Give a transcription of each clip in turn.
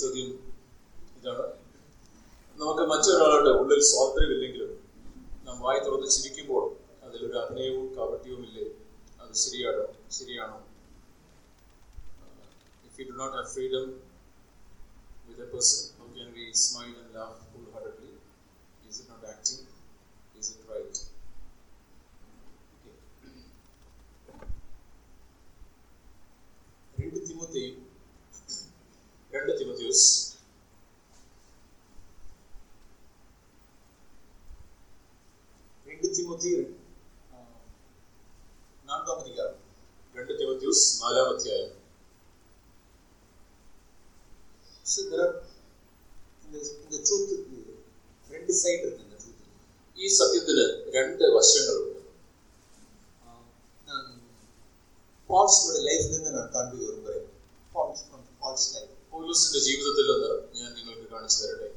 ചോദ്യം ഇതാണ്. നമുക്ക് മറ്റൊരാളുടെ ഉള്ളിൽ സ്വാതന്ത്ര്യമില്ലെങ്കിലും നാം വായി തുറന്ന് ചിരിക്കുമ്പോൾ അതിലൊരു അഭിനയവും കാപട്യവും ഇല്ലേ? അത് ശരിയാണോ? ശരിയാണോ? If you do not have freedom with a person how can we smile and laugh full heartedly is it not acting is it right രണ്ട് തിമോത്തിയും രണ്ട് തിമത്യൂസ് രണ്ട് തിമത്തി നാലാം അധികാരം രണ്ട് തിമത്യൂസ് നാലാം അധ്യായം So there പൗലോസിന്റെ ജീവിതത്തിൽ നിന്ന് ഞാൻ നിങ്ങൾക്ക് കാണിച്ചു തരട്ടെ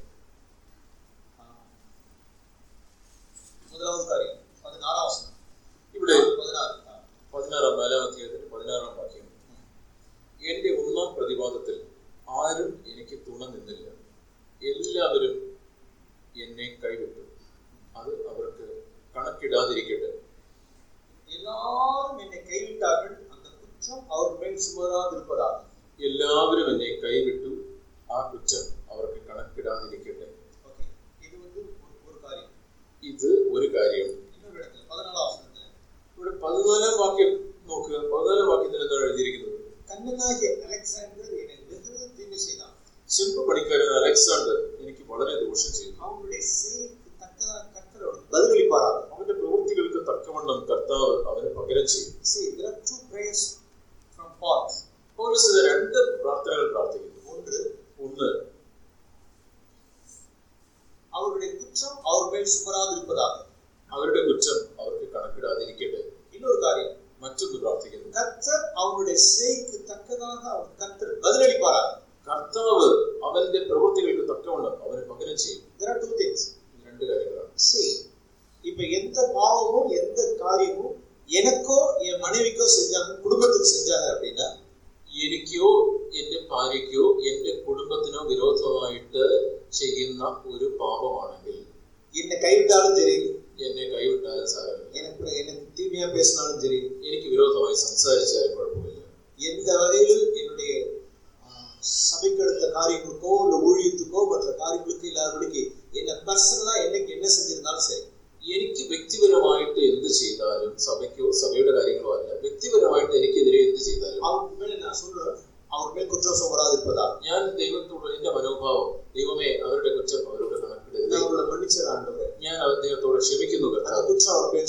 முதலாவது காரியம் பதினாறாம் வசனம் ഇവിടെ பதினாறு ஆ. പതിനാറാം നാലാം അധ്യായത്തിന്റെ പതിനാറാം വാക്യം എന്റെ ഒന്നാം പ്രതിവാദത്തിൽ ആരും എനിക്ക് തുണ നിന്നില്ല എല്ലാവരും എന്നെ കൈവിട്ടു അത് അവർക്ക് കണക്കിടാതിരിക്കട്ടെ எல்லாரும் என்னை கைவிட்டார்கள் அந்த குற்றம் அவர் மேல் சுமராதிருப்பதாக എല്ലാവരും എന്നെ കൈവിട്ടു. ആ കുച്ച അവർക്ക് കണക്കിടാതിരിക്കട്ടെ. ഇത് ഒരു കാര്യം. ഇവിടെ പതിനാലാം വാക്യം നോക്കുക. പതിനാലാം വാക്യത്തിൽ എന്താണ് എഴുതിയിരിക്കുന്നത്? ചെമ്പ് പണിക്കാരൻ അലക്സാണ്ടർ എനിക്ക് വളരെ ദോഷം ചെയ്തു. അവന്റെ പ്രവൃത്തികൾക്ക് തക്കവണ്ണം കർത്താവ് അവന് പകരം ചെയ്യും. See, there are two prayers from Paul. പൗലോസ് രണ്ട് പ്രാർത്ഥനകൾ പ്രാർത്ഥിക്കുന്നു ஒன்று ഒന്ന് அவருடைய குற்றம் அவர் மேல் சுமராதிருப்பதாக അവരുടെ കുറ്റം അവർക്ക് കണക്കിടാതിരിക്കട്ടെ இன்னொரு காரியம் മറ്റൊന്ന് പ്രാർത്ഥിക്കുന്നു கர்த்தர் அவனுடைய செயலுக்கு தக்கதாக அவர் கர்த்தர் பதிலளிப்பாராக കർത്താവ് അവന്റെ പ്രവൃത്തികൾക്ക് തക്കവണ്ണം അവന് പകരം ചെയ്യും There are two things. ഇത് രണ്ട് കാര്യങ്ങളാണ് See, இப்ப எந்த பாவமும் எந்த காரியமும் எனக்கோ என் மனைவிக்கோ செஞ்சாங்க குடும்பத்துக்கு செஞ்சாங்க அப்படின்னா എനിക്കോ എന്റെ ഭാര്യയ്ക്കോ എന്റെ കുടുംബത്തിനോ വിരോധമായിട്ട് ചെയ്യുന്ന ഒരു പാപമാണെങ്കിൽ என்னை கைவிட்டாலும் சரி എന്നെ കൈവിട്ടാലും സാരമില്ല எனக்கு எனக்கு தீமையா பேசினாலும் சரி എനിക്ക് വിരോധമായി സംസാരിച്ചാലും കുഴപ്പമില്ല எந்த வகையிலும் என்னுடைய ஆஹ், சபைக்கு எடுத்த காரியங்களுக்கோ இல்ல ஊழியத்துக்கோ மற்ற காரியங்களுக்கு இல்லாதபடிக்கு என்ன பர்சனலா என்னைக்கு என்ன செஞ்சிருந்தாலும் சரி എനിക്ക് വ്യക്തിപരമായിട്ട് എന്ത് ചെയ്താലും സഭയ്ക്കോ സഭയുടെ കാര്യങ്ങളോ അല്ല വ്യക്തിപരമായിട്ട് എനിക്കെതിരെ എന്ത് ചെയ്താലും അവർ മേൽ കുറ്റം സോറാതിരുപ്പതാ ഞാൻ ദൈവത്തോട് എന്റെ മനോഭാവം ദൈവമേ അവരുടെ കുറ്റം അവരുടെ കണക്കിടരുത് ഞാൻ ദൈവത്തോട് ക്ഷമിക്കുന്നു കുറ്റം അവർ മേൽ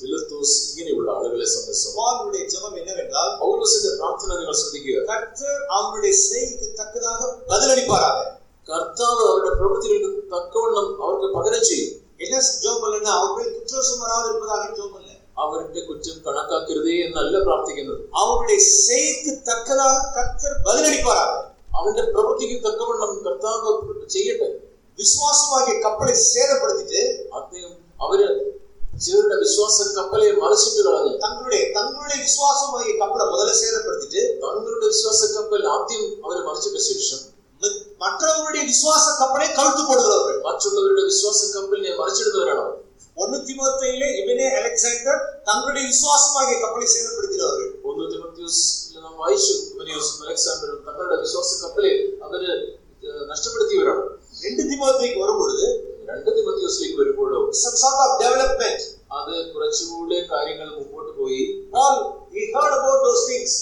ഹുമനിയസ് ഫിലിത്തോസ് ഇങ്ങനെയുള്ള ആളുകളെ സംബന്ധിച്ചു பாலுடைய ஜெபம் என்னவென்றால் പൗലോസിന്റെ പ്രാർത്ഥന നിങ്ങൾ ശ്രദ്ധിക്കുക கர்த்தர் அவருடைய செய்திக்கு தக்கதாக பதிலளிப்பாராக കർത്താവ് അവരുടെ പ്രവൃത്തികൾക്ക് തക്കവണ്ണം അവർക്ക് പകരം ചെയ്യും என்ன ஜெபம் இல்லைன்னா அவர் மேல் குற்றம் சுமராது இருப்பதாக ஜெபம் இல்லை അവരുടെ കുറ്റം കണക്കാക്കരുതേ എന്നല്ല പ്രാർത്ഥിക്കുന്നത് அவருடைய செய்திக்கு தக்கதாக கர்த்தர் பதிலளிப்பாராக അവന്റെ പ്രവൃത്തിക്ക് തക്കവണ്ണം കർത്താവ് ചെയ്യട്ടെ விசுவாசமாகிய கப்பலை சேதப்படுத்திட்டு അദ്ദേഹം சிலருடைய விசுவாசம் கப்பலை மறுசிட்டுகளாங்க தங்களுடைய தங்களுடைய விசுவாசமாகிய கப்பலை முதல்ல சேதப்படுத்திட்டு தங்களுடைய விசுவாச கப்பல் ஆத்தியம் அவர் மறைச்சிட்ட சேஷம் மற்றவருடைய விசுவாச கப்பலை கழுத்து போடுகிறவர்கள். மற்றவர்களுடைய விசுவாச கப்பலினை மறைச்சிடுகிறவர்கள். ஒன்னு திமுத்தையிலே இவனே அலெக்சாண்டர் தங்களுடைய விசுவாசமாகிய கப்பலை சேதப்படுத்தினவர்கள். ஒன்னு திமுத்தியூஸ் நாம் வாய்ஷு இவனியூஸ் அலெக்சாண்டர் தங்களுடைய விசுவாச கப்பலை அவர் நஷ்டப்படுத்தியவர்கள் ரெண்டு திமுத்தைக்கு வரும்பொழுது രണ്ട് തിമത്തിയോസിലേക്ക് വരുമ്പോഴും? Some അത് കുറച്ചുകൂടെ കാര്യങ്ങൾ മുമ്പോട്ട് പോയി. All he heard about those things.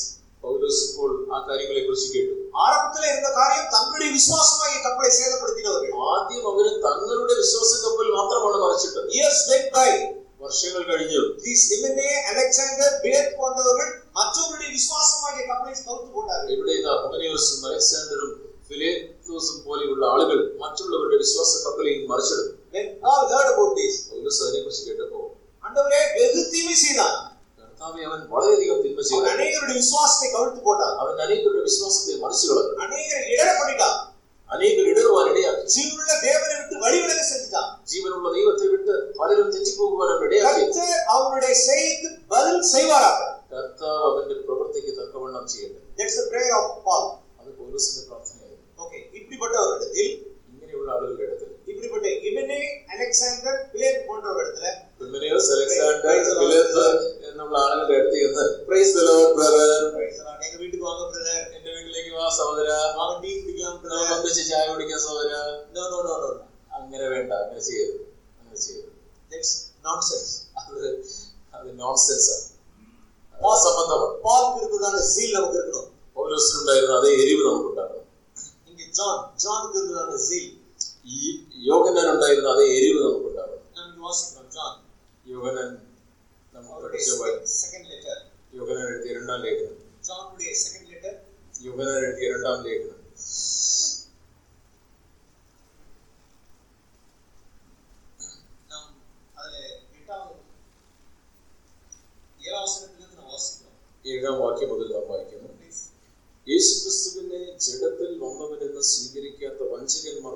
പൗലോസ് ആ കാര്യങ്ങളെ കുറിച്ച് കേട്ടു. ആരംഭത്തിലെ ഇരുന്ന കാര്യം തങ്ങളുടെ വിശ്വാസമായി കപ്പലെ സേതപ്പെടുത്തിയവർ ആദ്യം അവർ തങ്ങളുടെ വിശ്വാസ കപ്പൽ മാത്രമാണ് മറിച്ചിട്ട് യെസ് വെന്റ് ബൈ വർഷങ്ങൾ കഴിഞ്ഞു. ഈ സിമിനെ അലക്സാണ്ടർ ബിലറ്റ് പോണ്ടവർ മറ്റൊരുടെ വിശ്വാസമായ കപ്പലിൽ കൗത്തു കൊണ്ടാണ് ഇവിടെ ഇതാ ഹുമനിയോസും അലക്സാണ്ടറും ഫിലേത്തോസും പോലെയുള്ള ആളുകൾ മറ്റുള്ളവരുടെ വിശ്വാസ കപ്പലെയും മറിച്ചിടും when Paul heard about this പൗലോസ് അതിനെ കുറിച്ച് കേട്ടപ്പോ ஆண்டவரே வெகு தீமை செய்தான் കർത്താവെ അവൻ വളരെയധികം തിന്മ ചെയ്തു அவன் அநேகருடைய விசுவாசத்தை கவிழ்த்து போட்டான் അവൻ അനേകരുടെ വിശ്വാസത്തെ മറിച്ചു കളഞ്ഞു அநேகரை இடர பண்ணிட்டான் അനേകർ ഇടറുവാൻ ഇടയാക്കി ஜீவனுள்ள தேவனை விட்டு வழிவிலக செஞ்சுட்டான் ജീവനുള്ള ദൈവത്തെ വിട്ട് പലരും തെറ്റിപ്പോകുവാൻ അവൻ ഇടയാക്കി கர்த்தர் அவனுடைய செய்திக்கு பதில் செய்வாராக കർത്താവ് അവന്റെ പ്രവൃത്തിക്ക് തക്കവണ്ണം ചെയ്യട്ടെ That's the prayer of Paul. അത് പൗലോസിന്റെ പ്രാർത്ഥനയായിരുന്നു Okay, இப்படிப்பட்டவரிடத்தில் ഇങ്ങനെയുള്ള ആളുകളുടെ ഇടത്തിൽ இப்படிப்பட்ட இவனே அலெக்சாண்டர் பிளேட் போன்றவரிடத்துல ഹുമനിയോസ് അലക്സാണ്ടർ ഫിലേത്ത് എന്നുള്ള ആളുകളുടെ അടുത്ത് ചെന്ന് പ്രൈസ് ദി ലോർഡ് ബ്രദർ எங்க வீட்டுக்கு வாங்க பிரதர் എന്റെ വീട്ടിലേക്ക് വാ സഹോദര வாங்க டீ குடிக்கலாம் നാം பிரதர் ഒന്നിച്ച് ചായ കുടിക്കാൻ സഹോദര நோ நோ நோ நோ അങ്ങനെ വേണ്ട അങ്ങനെ ചെയ്യരുത് അങ്ങനെ ചെയ്യരുത് தட்ஸ் நான்சென்ஸ் അത് അത് നോൺസെൻസ് ആണ് അസംബന്ധമാണ് பால்க்கு இருக்கிறதான zeal நமக்கு இருக்கணும் പൗലോസിനുണ്ടായിരുന്ന അതേ എരിവ് നമുക്കുണ്ടാകണം இங்க ஜான் ஜானுக்கு இருக்கிறதான zeal ഈ യോഗനാനുണ്ടായിരുന്ന അതേ എരിവ് നമുക്കുണ്ടാകണം நமக்கு வாசிக்கிறோம் ஜான் യോഗനാൻ നമുക്ക് அவருடைய പഠിച്ച செகண்ட் லெட்டர் യോഗനാൻ എഴുതിയ രണ്ടാം ലേഖനം ஜானுடைய செகண்ட் லெட்டர் യോഗനാൻ എഴുതിയ രണ്ടാം ലേഖനം நாம் அதுல எட்டாவது ஏழாம் வசனத்திலிருந்து நாம் வாசிக்கிறோம் യേശുക്രിസ്തുവിനെ ജഡത്തിൽ വന്നവരെന്ന് സ്വീകരിക്കാത്ത വഞ്ചകന്മാർ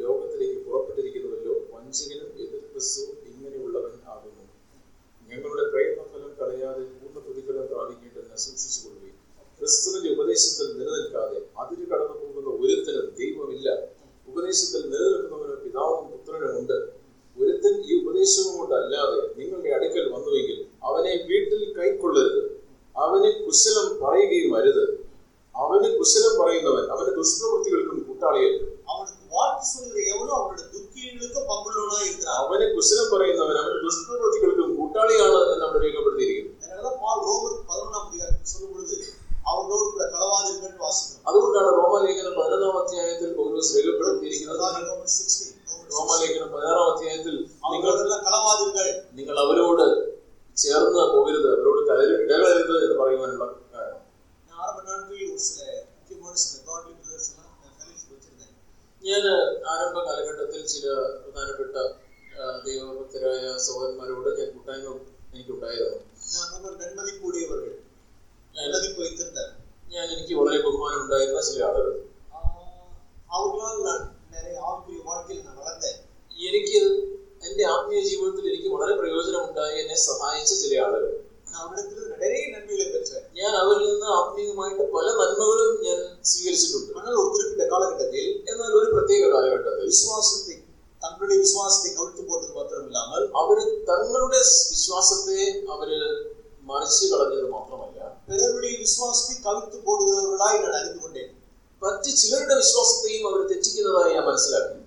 ലോകത്തിലേക്ക് പുറപ്പെട്ടിരിക്കുന്നുവല്ലോ വഞ്ചകനും എതിർ ക്രിസ്തുവും ഇങ്ങനെയുള്ളവൻ ആകുന്നു. ഞങ്ങളുടെ പ്രയത്നഫലം കളയാതെ പൂർണ പ്രതിഫലം പ്രാപിക്കേണ്ടതിനെ സൂക്ഷിച്ചു കൊള്ളുകയും ക്രിസ്തുവിന്റെ ഉപദേശത്തിൽ നിലനിൽക്കാതെ അതിര് കടന്നു പോകുന്ന ഒരുത്തരം ദൈവമില്ല. ഉപദേശത്തിൽ നിലനിൽക്കുന്നവന് பிறருடைய விசுவாசத்தை கவிழ்த்து போடுகிறவர்களாய் நான் அறிந்து கொண்டேன் മറ്റ് ചിലരുടെ വിശ്വാസത്തെയും അവർ തെറ്റിക്കുന്നതായി ഞാൻ മനസ്സിലാക്കി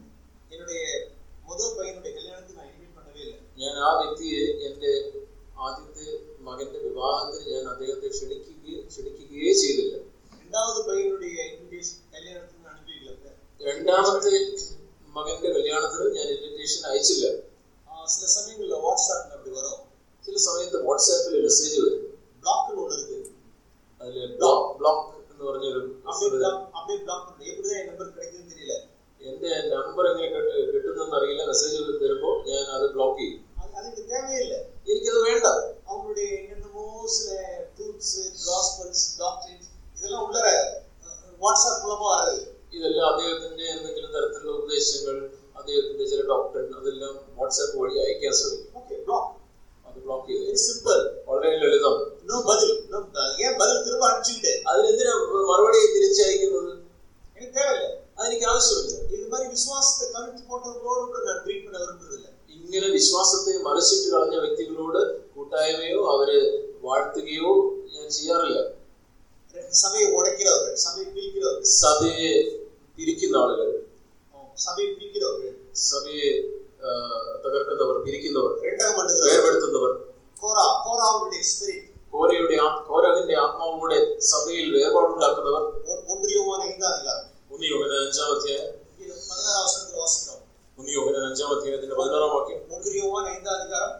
സഭയിൽ വേർപാടുണ്ടാക്കുന്നവർ ஒன்றியமான ஐந்தாம் அதிகாரம் ഒന്ന് യോഹന അഞ്ചാം അധ്യായം இது பதினாறாம் வசனத்தில் வாசிக்கிறோம் ഒന്ന് യോഹന അഞ്ചാം അധ്യായത്തിന്റെ പതിനാറാം വാക്യം ஒன்றியமான ஐந்தாம் அதிகாரம்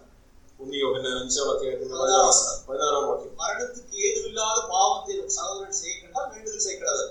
ഒന്ന് യോഹന അഞ്ചാം അധ്യായത്തിന്റെ പതിനാറാം പതിനാറാം വാക്യം மரணத்துக்கு ஏதுவில்லாத பாவத்தை நம் சகோதரன் செய்ய கண்டால் வேண்டுதல் செய்கிறது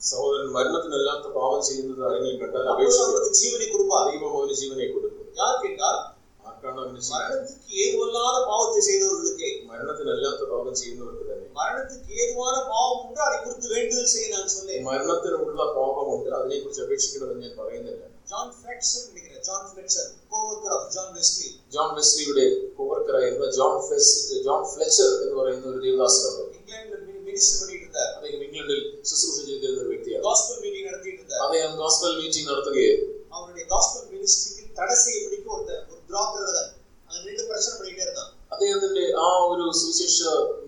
സഹോദരൻ മരണത്തിനല്ലാത്ത പാപം ചെയ്യുന്നത് ആരെങ്കിലും കണ്ടാൽ அப்போது അപേക്ഷിക്കുക அவருக்கு ஜீவனை கொடுப்பார் ദൈവം അവന് ജീവനെ കൊടുക്കും யார் கேட்டால் ആർക്കാണ് അവന് ജീവൻ மரணத்துக்கு ஏதுவல்லாத பாவத்தை செய்தவர்களுக்கு മരണത്തിനല്ലാത്ത പാപം ചെയ്യുന്നവർക്ക് തന്നെ மரணத்துக்கு ஏதுவான பாவம் உண்டு அதை குறித்து வேண்டுதல் செய்ய நான் சொன்னேன் മരണത്തിനുള്ള പാപമുണ്ട് അതിനെക്കുറിച്ച് അപേക്ഷിക്കണമെന്ന് ഞാൻ പറയുന്നില്ല ஜான் ஃபிளெக்சர் நினைக்கிறேன் John Fletcher coworker of John Wesley John വെസ്ലിയുടെ കോവർക്കറായിരുന്ന John Fez John Fletcher എന്ന് പറയുന്ന ഒരു ദേവദാസനുണ്ട് இங்கிலாந்துல மினிஸ்டர் பண்ணிட்டு இருந்தார் അദ്ദേഹം ഇംഗ്ലണ്ടിൽ ശുശ്രൂഷ ചെയ്തിരുന്ന ഒരു വ്യക്തിയാണ് காஸ்பல் மீட்டிங் நடத்திட்டு இருந்தார் അദ്ദേഹം ഗോസ്പൽ മീറ്റിംഗ് നടത്തുകയായിരുന്നു அவருடைய காஸ்பல் மினிஸ்ட்ரிக்கு தடை செய்யப்படிக்கு ஒருத்தர் ஒரு துராக்கிரதன் அது ரெண்டு பிரச்சனை பண்ணிட்டே இருந்தான் അദ്ദേഹത്തിന്റെ ആ ഒരു സുവിശേഷ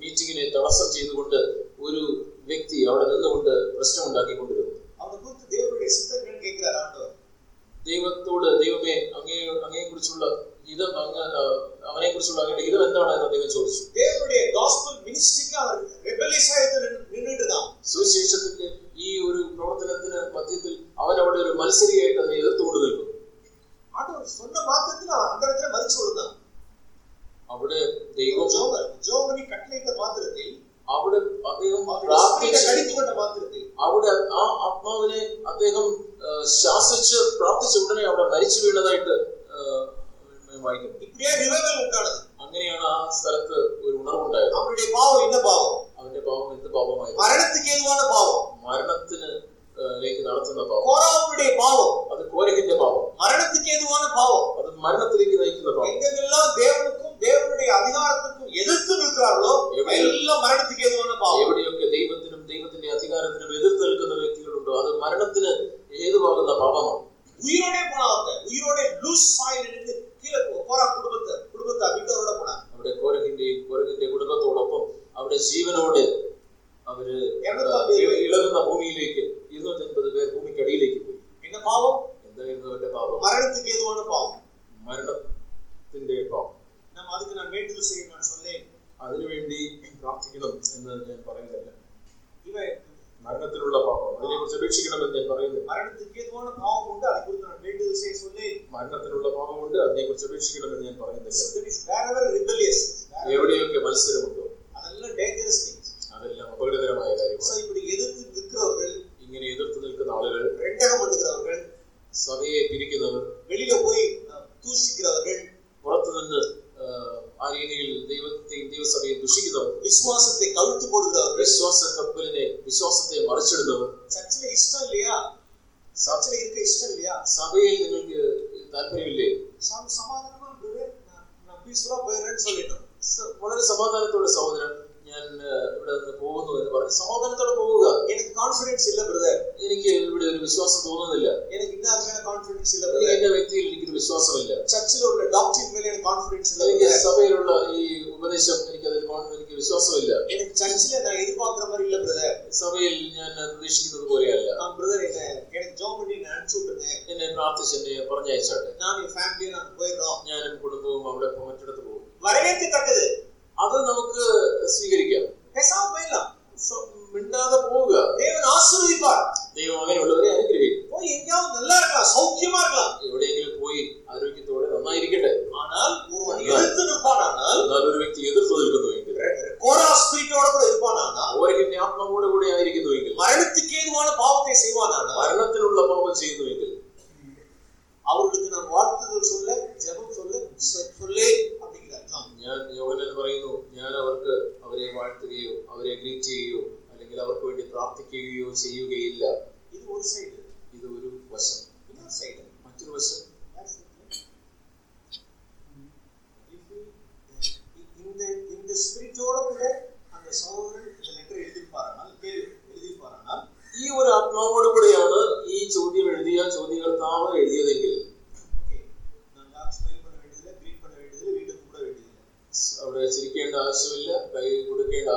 മീറ്റിങ്ങിനെ തടസ്സം ചെയ്തുകൊണ്ട് ഒരു വ്യക്തി അവിടെ നിന്നുകൊണ്ട് പ്രശ്നമുണ്ടാക്കിക്കൊണ്ടിരുന്നു. ദൈവത്തോട് ദൈവമേ അങ്ങേ അങ്ങയെ കുറിച്ചുള്ള ഹിതം അങ്ങ് അവനെ കുറിച്ചുള്ള അങ്ങയുടെ ഹിതം എന്താണ് എന്ന് അദ്ദേഹം ചോദിച്ചു. സുവിശേഷത്തിന്റെ ഈ ഒരു പ്രവർത്തനത്തിന് മധ്യത്തിൽ അവൻ അവിടെ ഒരു മത്സരിയായിട്ട് അതിനെ എതിർത്തുകൊണ്ട് നിൽക്കും സ്വന്തം മാത്രത്തിന് അന്തരത്തിനെ മരിച്ചു കൊടുത്താണ് അവിടെ ദൈവം ജോബിനെ കട്ടിലിട്ട പാത്രത്തിൽ അവിടെ അദ്ദേഹം കഴിച്ചുകൊണ്ട പാത്രത്തിൽ അവിടെ ആ ആത്മാവിനെ അദ്ദേഹം ശാസിച്ച് പ്രാർത്ഥിച്ച ഉടനെ അവിടെ മരിച്ചു വീണതായിട്ട് വായിക്കും. അങ്ങനെയാണ് ആ സ്ഥലത്ത് ഒരു ഉണർവുണ്ടായത്. അവരുടെ പാവം എന്ന പാവം. അവന്റെ പാവം എന്ത് പാവമായിരുന്നു. മരണത്തിന് ഏതുവാണ് പാവം? മരണത്തിന് ലേക്ക് നടത്തുന്ന പാപം கோராவுடைய பாவம் അത് കോരഹിന്റെ പാപം மரணத்துக்கு ஏதுவான பாவம் അത് മരണത്തിലേക്ക് നയിക്കുന്ന പാപം எங்கெல்லாம் தேவனுக்கும் தேவனுடைய அதிகாரத்துக்கும் எதிர்த்து நிற்கிறார்களோ எல்லாம் மரணத்துக்கு ஏதுவான பாவம் എവിടെയൊക്കെ ദൈവത്തിനും ദൈവത്തിന്റെ അധികാരത്തിനും എതിർത്ത് നിൽക്കുന്ന വ്യക്തികളുണ്ടോ അത് മരണത്തിന് ഏതുവാകുന്ന പാപമാണ് உயிரோடே போனான் ஒருத்தன் உயிரோடே லூஸ் ஆயில் நின்று கீழே போ- போறா குடும்பத்தை குடும்பத்தை விட்டவரோட போனான் അവിടെ കോരഹിന്റെയും കോരഹിന്റെ കുടുംബത്തോടൊപ്പം അവിടെ ജീവനോട് അവര് ഇരുന്നൂറ്റമ്പത് ഇ- ഇളകുന്ന ഭൂമിയിലേക്ക് ഇരുന്നൂറ്റി അൻപത് പേർ ഭൂമിക്കടിയിലേക്ക് പോയി என்ன பாவம் എന്തായിരുന്നു അവന്റെ പാപം மரணத்துக்கு ஏதுவான பாவம் മരണത്തിന്റെ പാപം நம்ம அதுக்கு நான் வேண்டுதல் செய்ய நான் சொன்னேன் അതിനുവേണ്ടി പ്രാർത്ഥിക്കണം എന്ന് ഞാൻ പറയുന്നില്ല இவன் മരണത്തിനുള്ള പാപം അതിനെക്കുറിച്ച് അപേക്ഷിക്കണമെന്ന് ഞാൻ പറയുന്നില്ല மரணத்துக்கு ஏதுவான பாவம் உண்டு அதை குறித்து நான் வேண்டுதல் செய்ய சொன்னேன் മരണത്തിനുള്ള പാപമുണ്ട് അതിനെക്കുറിച്ച് അപേക്ഷിക്കണമെന്ന് ഞാൻ പറയുന്നില്ല That is wherever rebellious എവിടെയൊക്കെ മത്സരമുണ്ടോ அதெல்லாம் டேஞ்சரஸ் திங்ஸ் അതെല്ലാം അപകടകരമായ ஸோ കാര്യമാണ് இப்படி எதிர்த்து நிற்கிறவர்கள் ഇങ്ങനെ എതിർത്ത് നിൽക്കുന്ന ആളുകൾ ரெண்டகம் பண்ணுகிறவர்கள் സഭയെ പിരിക്കുന്നവർ வெளியில போய் அஹ், தூஷிக்கிறவர்கள் പുറത്തു നിന്ന് ആ, ആ രീതിയിൽ ദൈവത്തെ ദൈവസഭയെ ദുഷിക്കുന്നവർ விசுவாசத்தை கழுத்து போடுகிறவர்கள் വിശ്വാസ കപ്പലിനെ വിശ്വാസത്തെ മറിച്ചിടുന്നവർ சர்ச்சில் இஷ்டம் இல்லையா சர்ச்சில் இருக்க இஷ்டம் இல்லையா സഭയിൽ നിങ്ങൾക്ക് താല്പര്യമില്ലേ சம- சமாதானமா இருந்தது நான் நான் பீஸ்ஃபுல்லா போயிடுறேன்னு சொல்லிட்டோம் സ- വളരെ സമാധാനത്തോടെ സഹോദരൻ ഇവിടെ നിന്ന് പോകുന്നു എന്ന് പറഞ്ഞ് സമാധാനത്തോടെ പോവുക എനിക്ക് കോൺഫിഡൻസ് ഇല്ല ബ്രദർ എനിക്ക് ഇവിടെ ഒരു വിശ്വാസം തോന്നുന്നില്ല. എനിക്ക് ഇന്ന അങ്ങനെ കോൺഫിഡൻസ് ഇല്ല ബ്രദർ എന്റെ വ്യക്തിയിൽ എനിക്കൊരു വിശ്വാസമില്ല. ചർച്ചിലുള്ള ഡോക്ടറിൻ വലിയ കോൺഫിഡൻസ് ഇല്ല എനിക്ക് സഭയിലുള്ള ഈ ഉപദേശം എനിക്ക് അതിൽ എനിക്ക് വിശ്വാസമില്ല. എനിക്ക് ചർച്ചിൽ എന്നാ ഇത് പാത്രം വരില്ല ബ്രദർ സഭയിൽ ഞാൻ പ്രതീക്ഷിക്കുന്നത് പോലെയല്ല. ആ ബ്രദർ എന്നെ എനിക്ക് ജോമണി അടിച്ചുവിട്ടുന്നേ. എന്നെ പ്രാർത്ഥിച്ച് എന്നെ പറഞ്ഞയച്ചാട്ടെ. ഞാൻ ഈ ഫാമിലി ഞാൻ കുടുംബവും അവിടെ മറ്റിടത്ത് പോകും. വരവേൽക്കത്തക്കത്. അത് നമുക്ക് സ്വീകരിക്കാം பேசாம போயிடலாம் സ- മിണ്ടാതെ പോവുക தேவன் ஆசீர்வதிப்பார் ദൈവം അങ്ങനെയുള്ളവരെ അനുഗ്രഹിക്കും போய் எங்கேயாவது நல்லா இருக்கலாம் சௌக்கியமா இருக்கலாம் എവിടെയെങ്കിലും പോയി ആരോഗ്യത്തോടെ നന്നായിരിക്കട്ടെ ஆனால் ஒருவன் எதிர்த்து நிற்பானால் എന്നാൽ ഒരു വ്യക്തി എതിർത്ത് നിൽക്കുന്നുവെങ്കിൽ கோரா ஸ்பிரிட்டோட கூட இருப்பானால் ഓരകിന്റെ ആത്മാവോടെ കൂടെ ആയിരിക്കുന്നുവെങ്കിൽ மரணத்துக்கு ஏதுவான பாவத்தை செய்வானால் മരണത്തിനുള്ള പാപം ചെയ്യുന്നുവെങ്കിൽ அவர்களுக்கு நான் வாழ்த்துதல் சொல்ல ஜெபம் சொல்ல சொ- சொல்லே அப்படிங்கிறார் தான். ഞാൻ യോവനൻ പറയുന്നു ഞാൻ അവർക്ക് അവരെ വാഴ്ത്തുകയോ അവരെ ഗ്രീറ്റ് ചെയ്യുകയോ അല്ലെങ്കിൽ അവർക്ക് വേണ്ടി പ്രാർത്ഥിക്കുകയോ ചെയ്യുകയില്ല ഇത് ഒരു സൈഡ് ഇത് ഒരു വശം സൈഡ് മറ്റൊരു വശം இந்த இந்த ஸ்பிரிட்டோட கூட அந்த சகோதரன் இந்த லெட்டர் எழுதியிருப்பாரானால் எழுதியிருப்பாரானால் ஈ ஒரு ஆத்மாவோடு கூடையான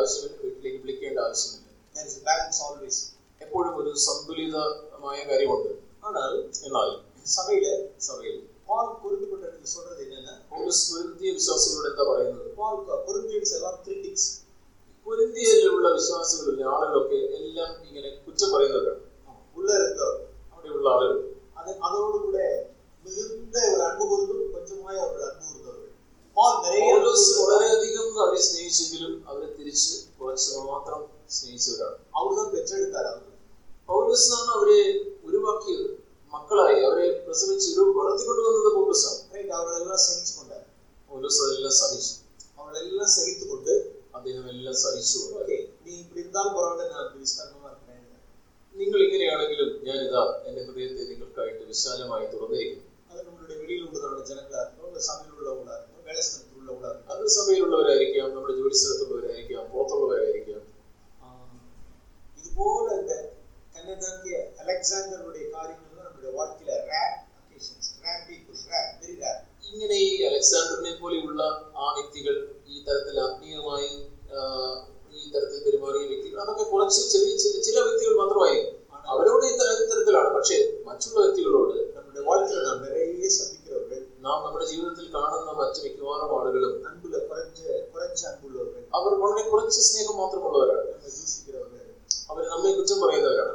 ആവശ്യമില്ല വീട്ടിലേക്ക് വിളിക്കേണ്ട ആവശ്യമില്ല There is a balance always. എപ്പോഴും ഒരു സന്തുലിതമായ കാര്യമുണ്ട് ஆனால் എന്നാൽ சபையில സഭയിൽ பால் குறிப்பிட்ட சொல்றது என்னன்னா പൗലോസ് കൊരിന്തിയ വിശ്വാസികളോട് എന്താ പറയുന്നത് பால் பொருந்தியன்ஸ் எல்லாம் கிரிட்டிக்ஸ் കൊരിന്തിയയിലുള്ള വിശ്വാസികളിലെ ആളുകളൊക്കെ എല്ലാം ഇങ്ങനെ കുറ്റം പറയുന്നവരാണ് உள்ள இருக்கிறவர் അവിടെയുള്ള ആളുകൾ அது அதோடு கூட மிகுந்த ஒரு அன்பு கூர்ந்தும் கொஞ்சமாய் அவர்கள் പൗലോസ് വളരെയധികം അവരെ സ്നേഹിച്ചെങ്കിലും അവരെ തിരിച്ച് കുറച്ച് മാത്രം സ്നേഹിച്ചവരാണ്. അവിടുന്ന് പെറ്റെടുത്താരാണ് പൗലോസാണ് അവരെ ഉരുവാക്കിയത്. മക്കളായി. അവരെ പ്രസവിച്ച് വളർത്തിക്കൊണ്ടുവന്നത് പൗലോസാണ്. അവരെല്ലാം സഹിച്ചുകൊണ്ട് പൗലോസ് അതെല്ലാം സഹിച്ചു. അവളെല്ലാം സഹിത്തുകൊണ്ട് അദ്ദേഹം എല്ലാം സഹിച്ചു നീ ബൃന്ദാൻ നിങ്ങൾ ഇങ്ങനെയാണെങ്കിലും ഞാൻ ഇതാ എന്റെ ഹൃദയത്തെ നിങ്ങൾക്കായിട്ട് വിശാലമായി തുറന്നിരിക്കുന്നു. അത് നമ്മളുടെ വെളിയിലുള്ളതാണ് ജനങ്ങളാണ്. നമ്മുടെ സഭയിലുള്ളവരാണ് അത് സഭയിലുള്ളവരായിരിക്കാം നമ്മുടെ ജോലി സ്ഥലത്തുള്ളവരായിരിക്കാം പുറത്തുള്ളവരായിരിക്കാം. ഇതുപോലെ തന്നെതാക്കിയ അലക്സാണ്ടറുടെ കാര്യങ്ങൾ നമ്മുടെ വാക്കിലെ ഇങ്ങനെ ഈ അലക്സാണ്ടറിനെ പോലെയുള്ള ആ വ്യക്തികൾ ഈ തരത്തിൽ ആത്മീയമായി ഈ തരത്തിൽ പെരുമാറിയ വ്യക്തികൾ അതൊക്കെ കുറച്ച് ചെറിയ ചില വ്യക്തികൾ മാത്രമായി. അവരോട് ഇത്തരത്തിലാണ് പക്ഷേ മറ്റുള്ള വ്യക്തികളോട് നമ്മുടെ വാഴ്ത്തിൽ നാം നമ്മുടെ ജീവിതത്തിൽ കാണുന്ന മറ്റ് മിക്കവാറും ആളുകളും അൻപുള്ള കുറഞ്ഞ കുറച്ച് അൻപുള്ളവർ അവർ വളരെ കുറച്ച് സ്നേഹം മാത്രമുള്ളവരാണ്. നമ്മെ ദൂഷിക്കുന്നവരാണ് അവർ നമ്മെ കുറ്റം പറയുന്നവരാണ്.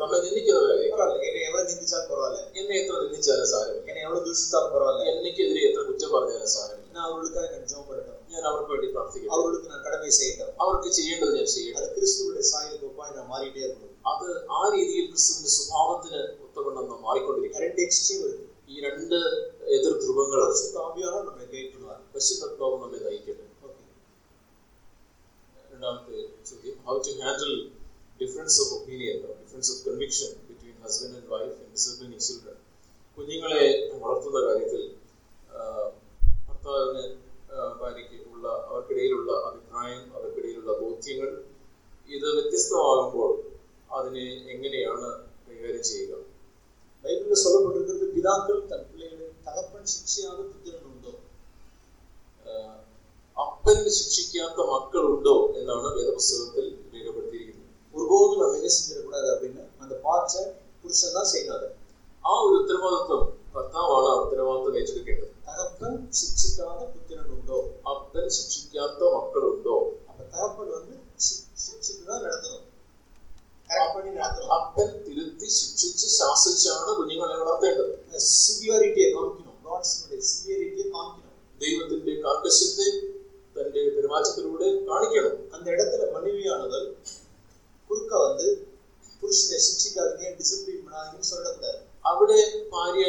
നമ്മെ നിന്ദിക്കുന്നവരാണ്. എന്നെ എവിടെ നിന്ദിച്ചാൽ കുറവല്ല. എന്നെ എത്ര നിന്ദിച്ചാലും സാരമില്ല എന്നെ എവിടെ ദൂഷിച്ചാൽ കുറവല്ല. എന്നെക്കെതിരെ എത്ര കുറ്റം പറഞ്ഞാലും സാരമില്ല ഞാൻ അവൾക്കായി കഞ്ചോം പറയണം ഞാൻ അവർക്ക് വേണ്ടി പ്രാർത്ഥിക്കും അവർക്ക് ഞാൻ കടമ ചെയ്യട്ടെ അവർക്ക് ചെയ്യേണ്ടത് ഞാൻ ചെയ്യട്ടെ അത് ക്രിസ്തുവിന്റെ സായുധ മാറിയിട്ടേ അത് ആ രീതിയിൽ ക്രിസ്തുവിന്റെ സ്വഭാവത്തിന് ഒത്തുകൊണ്ട് നാം മാറിക്കൊണ്ടിരിക്കും രണ്ട് ഈ രണ്ട് എതിർ ധ്രുവങ്ങൾ பரிசுத்த ஆவியானவர் நம்மை கைட் பண்ணுவார் പശുതത്വം നമ്മെ നയിക്കട്ടെ ஓகே രണ്ടാമത്തെ ചോദ്യം how to handle difference of opinion difference of conviction between husband and wife in disciplining children കുഞ്ഞുങ്ങളെ വളർത്തുന്ന കാര്യത്തിൽ ആ, ഭർത്താവിന് ആ, ഭാര്യയ്ക്ക് ഉള്ള അവർക്കിടയിലുള്ള അഭിപ്രായം അവർക്കിടയിലുള്ള ബോധ്യങ്ങൾ ഇത് വ്യത്യസ്തമാകുമ്പോൾ അതിനെ എങ്ങനെയാണ് കൈകാര്യം ചെയ്യുക பைபிள்ல சொல்லப்பட்டிருக்கிறது பிதாக்கள் தன் തകപ്പൻ ശിക്ഷയാതെ പുത്രനുണ്ടോ അപ്പന് ശിക്ഷിക്കാത്ത മക്കളുണ്ടോ എന്നാണ് വേദപുസ്തകത്തിൽ രേഖപ്പെടുത്തിയിരിക്കുന്നത് ഉർബോധന വേല സെഞ്ചിടക്കൂടാതെ അപ്പിന് അത് പാച്ച പുരുഷൻ தான் ചെയ്യുന്നത് ആ ഒരു ഉത്തരവാദിത്വം കർത്താവാണ് ആ ഉത്തരവാദിത്വം ഏറ്റെടുക്കേണ്ടത് തകപ്പൻ ശിക്ഷിക്കാത്ത പുത്രനുണ്ടോ അപ്പൻ ശിക്ഷിക്കാത്ത മക്കളുണ്ടോ അപ്പൊ തകപ്പൻ വന്ന് ശിക്ഷിക്കുന്നത് നടത്തുന്നത് കറക്റ്റ് പണി നടത്തണം അപ്പൻ തിരുത്തി ശിക്ഷിച്ച് ശാസിച്ചാണ് കുഞ്ഞുങ്ങളെ വളർത്തേണ്ടത് അവിടെ ഭാര്യ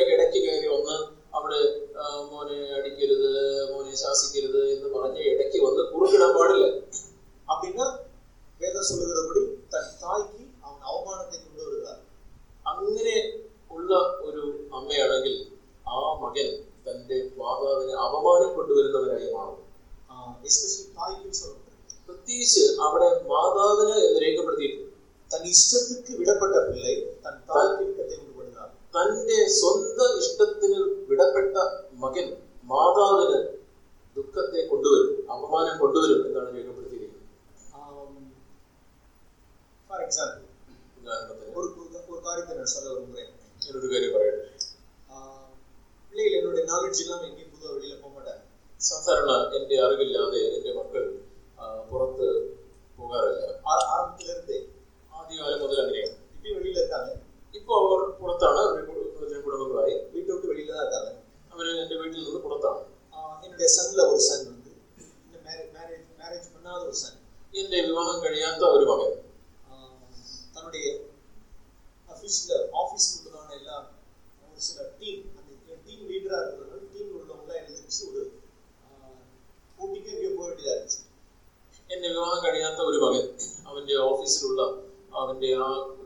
iya.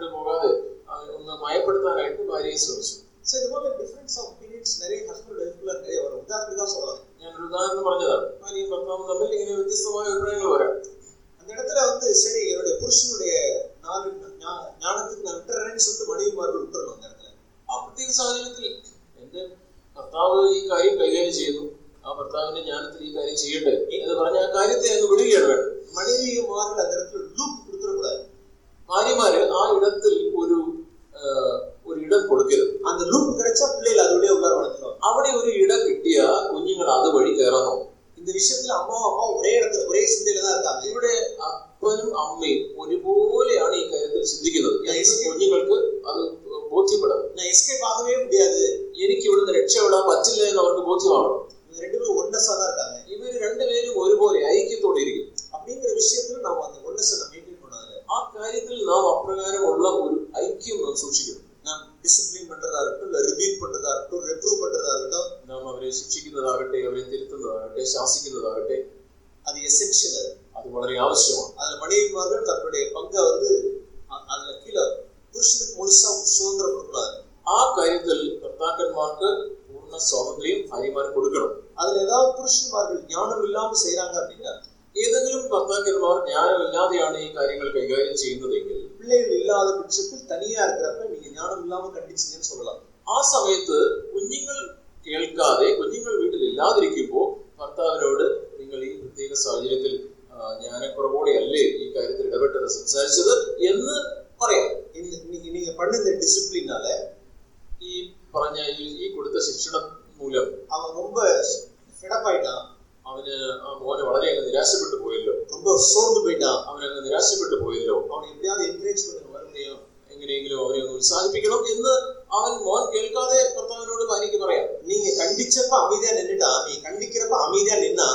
കോപപ്പെട്ട് പോകാതെ ആ, ഒന്ന് മയപ്പെടുത്താനായിട്ട് ഭാര്യയെ ശ്രമിച്ചു சரி இது மாதிரி டிஃபரன்ஸ் ஆஃப் ஒப்பீனியன்ஸ் நிறைய ஹஸ்பண்ட் ஒய்ஃப்ல நிறைய வரும் உதாரணத்துக்காக சொல்றாங்க ഞാനൊരു ഉദാഹരണം പറഞ്ഞതാണ് ഭാര്യയും ഭർത്താവും തമ്മിൽ ഇങ്ങനെ വ്യത്യസ്തമായ അഭിപ്രായങ്ങൾ വരാം அந்த இடத்துல வந்து சரி என்னுடைய புருஷனுடைய நாலு ஞா- ஞானத்துக்கு நான் விட்டுறேன்னு சொல்லிட்டு மனைவிமார்கள் விட்டுறணும் அந்த இடத்துல ആ പ്രത്യേക സാഹചര്യത്തിൽ എന്റെ ഭർത്താവ് ഈ കാര്യം കൈകാര്യം ചെയ്യുന്നു ആ ഭർത്താവിന്റെ ജ്ഞാനത്തിൽ ഈ കാര്യം ചെയ്യട്ടെ എന്ന് പറഞ്ഞ ആ കാര്യത്തെ അങ്ങ് വിടുകയാണ് വേണ്ടത് மனைவிமார்கள் ഏതെങ്കിലും ഭർത്താക്കന്മാർ ജ്ഞാനമില്ലാതെയാണ് ഈ കാര്യങ്ങൾ കൈകാര്യം ചെയ്യുന്നതെങ്കിൽ பிள்ளைகள் இல்லாத பட்சத்தில் தனியா இருக்கிறப்ப நீங்க ஞானம் இல்லாம கண்டிச்சீங்கன்னு சொல்லலாம் ആ സമയത്ത് കുഞ്ഞുങ്ങൾ കേൾക്കാതെ കുഞ്ഞുങ്ങൾ വീട്ടിൽ ഇല്ലാതിരിക്കുമ്പോൾ ഭർത്താവിനോട് നിങ്ങൾ ഈ പ്രത്യേക സാഹചര്യത്തിൽ ആ, ജ്ഞാനക്കുറവോടെ അല്ലേ ഈ കാര്യത്തിൽ ഇടപെട്ടത് സംസാരിച്ചത് എന്ന് പറയാം இந்த நீங்க நீங்க பண்ண இந்த டிசிப்ளினால ഈ പറഞ്ഞ ഈ ഈ കൊടുത്ത ശിക്ഷണം മൂലം அவன் ரொம்ப ஃபெடப் ஆயிட்டான் അവന് ആ മോനെ വളരെ അങ്ങ് നിരാശപ്പെട്ടു പോയല്ലോ ரொம்ப சோர்ந்து போயிட்டான் അവൻ അങ്ങ് നിരാശപ്പെട്ടു പോയല്ലോ அவனை எப்படியாவது என்கரேஜ் பண்ணுங்க மறுபடியும் എങ്ങനെയെങ്കിലും അവനെ ഒന്ന് ഉത്സാഹിപ്പിക്കണം എന്ന് അവൻ മോൻ കേൾക്കാതെ ഭർത്താവിനോട് ഭാര്യയ്ക്ക് പറയാം நீங்க கண்டிச்சப்ப அமைதியா நின்னுட்டா நீ கண்டிக்கிறப்ப அமைதியா நின்னா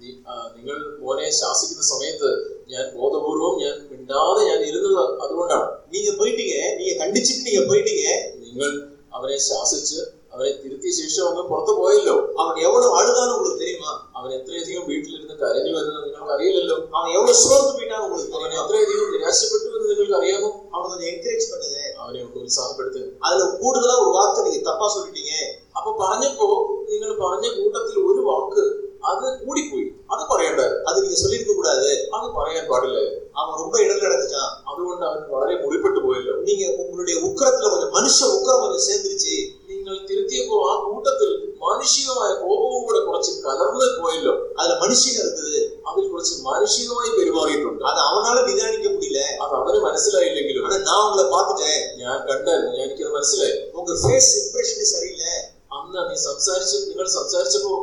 നി- ആ, നിങ്ങൾ മോനെ ശാസിക്കുന്ന സമയത്ത് ഞാൻ ബോധപൂർവം ഞാൻ മിണ്ടാതെ ഞാൻ ഇരുന്നത് അതുകൊണ്ടാണ് நீங்க போயிட்டீங்க நீங்க கண்டிச்சிட்டு நீங்க போயிட்டீங்க നിങ്ങൾ അവനെ ശാസിച്ച് അവനെ തിരുത്തിയ ശേഷം അങ്ങ് പുറത്തു പോയല്ലോ அவன் எவ்வளவு அழுதான்னு உங்களுக்கு தெரியுமா അവൻ എത്രയധികം വീട്ടിലിരുന്ന് കരഞ്ഞു എന്ന് നിങ്ങൾക്ക് അറിയില്ലല്ലോ அவன் எவ்வளவு சோர்ந்து போயிட்டான்னு உங்களுக்கு അവൻ தெரியுமா എത്രയധികം നിരാശപ്പെട്ടു എന്ന് നിങ്ങൾക്ക് അറിയാമോ அவனை கொஞ்சம் என்கரேஜ் பண்ணுங்க അവനെ ഒന്ന് ഉത്സാഹപ്പെടുത്തുക அதுல கூடுதலா ஒரு வார்த்தை நீங்க தப்பா சொல்லிட்டீங்க അപ്പൊ പറഞ്ഞപ്പോ നിങ്ങൾ പറഞ്ഞ കൂട്ടത്തിൽ ഒരു വാക്ക് അത് കൂടിപ്പോയി അത് പറയണ്ടായിരുന്നു அது நீங்க சொல்லியிருக்க கூடாது അത് പറയാൻ പാടില്ലായിരുന്നു அவன் ரொம்ப இடர்ல அடைஞ்சிட்டான் അതുകൊണ്ട് അവൻ വളരെ മുറിപ്പെട്ടു പോയല്ലോ நீங்க உங்களுடைய உக்கரத்துல கொஞ்சம் மனுஷ உக்கரம் கொஞ்சம் சேர்ந்துருச்சு നിങ്ങൾ തിരുത്തിയപ്പോ ആ കൂട്ടത്തിൽ മാനുഷികമായ കോപവും കൂടെ കുറച്ച് കലർന്ന് പോയല്ലോ அதுல மனுஷங்க இருக்குது അതിൽ കുറച്ച് മാനുഷികമായി പെരുമാറിയിട്ടുണ്ട് அதை அவனால நிதானிக்க முடியல അത് അവന് മനസ്സിലായില്ലെങ്കിലും ஆனா நான் உங்களை பார்த்துட்டேன் ഞാൻ കണ്ടായിരുന്നു ഞാൻ എനിക്കത് മനസ്സിലായി உங்க ஃபேஸ் இம்ப்ரெஷன் சரியில்லை അന്ന് നീ സംസാരിച്ച് നിങ്ങൾ സംസാരിച്ചപ്പോ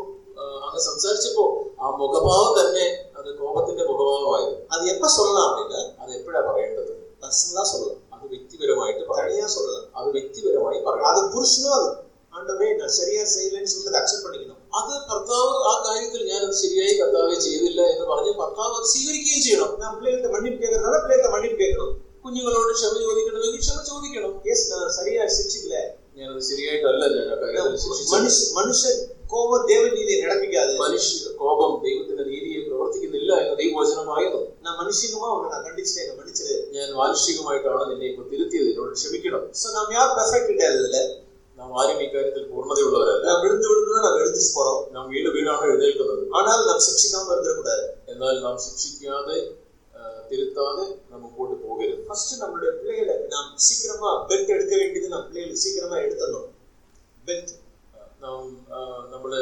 ആ, അങ്ങ് സംസാരിച്ചപ്പോ ആ മുഖഭാവം തന്നെ അത് കോപത്തിന്റെ മുഖഭാവമായിരുന്നു அது எப்ப சொல்லலாம் அப்படின்னா അത് എപ്പോഴാ പറയേണ്ടത് பர்சனலா சொல்லலாம் അത് വ്യക്തിപരമായിട്ട് പറയണം தனியா சொல்லலாம் അത് വ്യക്തിപരമായി പറയണം அது புருஷனும் அது ஆண்டவரே நான் சரியா செய்யலைன்னு சொல்லிட்டு அக்செப்ட் பண்ணிக்கணும் അത് ഭർത്താവ് ആ കാര്യത്തിൽ ഞാൻ അത് ശരിയായി കർത്താവെ ചെയ്തില്ല എന്ന് പറഞ്ഞ് ഭർത്താവ് അത് സ്വീകരിക്കുകയും ചെയ്യണം நான் பிள்ளைகிட்ட மன்னிப்பு கேட்கறதுனால பிள்ளைகிட்ட மன்னிப்பு கேட்கணும் കുഞ്ഞുങ്ങളോട് ക്ഷമ ചോദിക്കണമെങ്കിൽ ക്ഷമ ചോദിക്കണം எஸ் நான் சரியா சிரிச்சுக்கல ഞാനത് ശരിയായിട്ടല്ല ഞാൻ ആ കോപം ദൈവനീതി നടപ്പിക്കാതെ മനുഷ്യ കോപം ദൈവത്തിന്റെ നീതിയെ പ്രവർത്തിക്കുന്നില്ല എന്ന ദൈവവചനമായത് ഞാൻ മനുഷ്യകുമാവുന്ന ഞാൻ കണ്ടിച്ചേ മണിച്ചത് ഞാൻ മാനുഷികമായിട്ടാണ് നിന്നെ ഇപ്പൊ തിരുത്തിയത് എന്നോട് ക്ഷമിക്കണം സോ നാം യാർ പെർഫെക്റ്റ് ഉണ്ടായിരുന്നില്ല നാം ആരും ഇക്കാര്യത്തിൽ പൂർണ്ണതയുള്ളവരല്ല നാം വിഴുന്ന് വിഴുന്നത് നാം എഴുതിച്ച് പോകണം നാം വീട് വീടാണ് എഴുന്നേൽക്കുന്നത് ആണാൽ നാം ശിക്ഷിക്കാൻ വരുന്നിടക്കൂടാതെ എന്നാൽ നാം ശിക്ഷിക്കാതെ திருத்தாது நம்ம போட்டு போகிறது ஃபர்ஸ்ட் நம்மளுடைய பிள்ளைகளை நாம் சீக்கிரமா பெல்ட் எடுக்க வேண்டியது நம்ம பிள்ளைகளை சீக்கிரமா எடுத்துடணும் பெல்ட் നാം ആ, നമ്മള്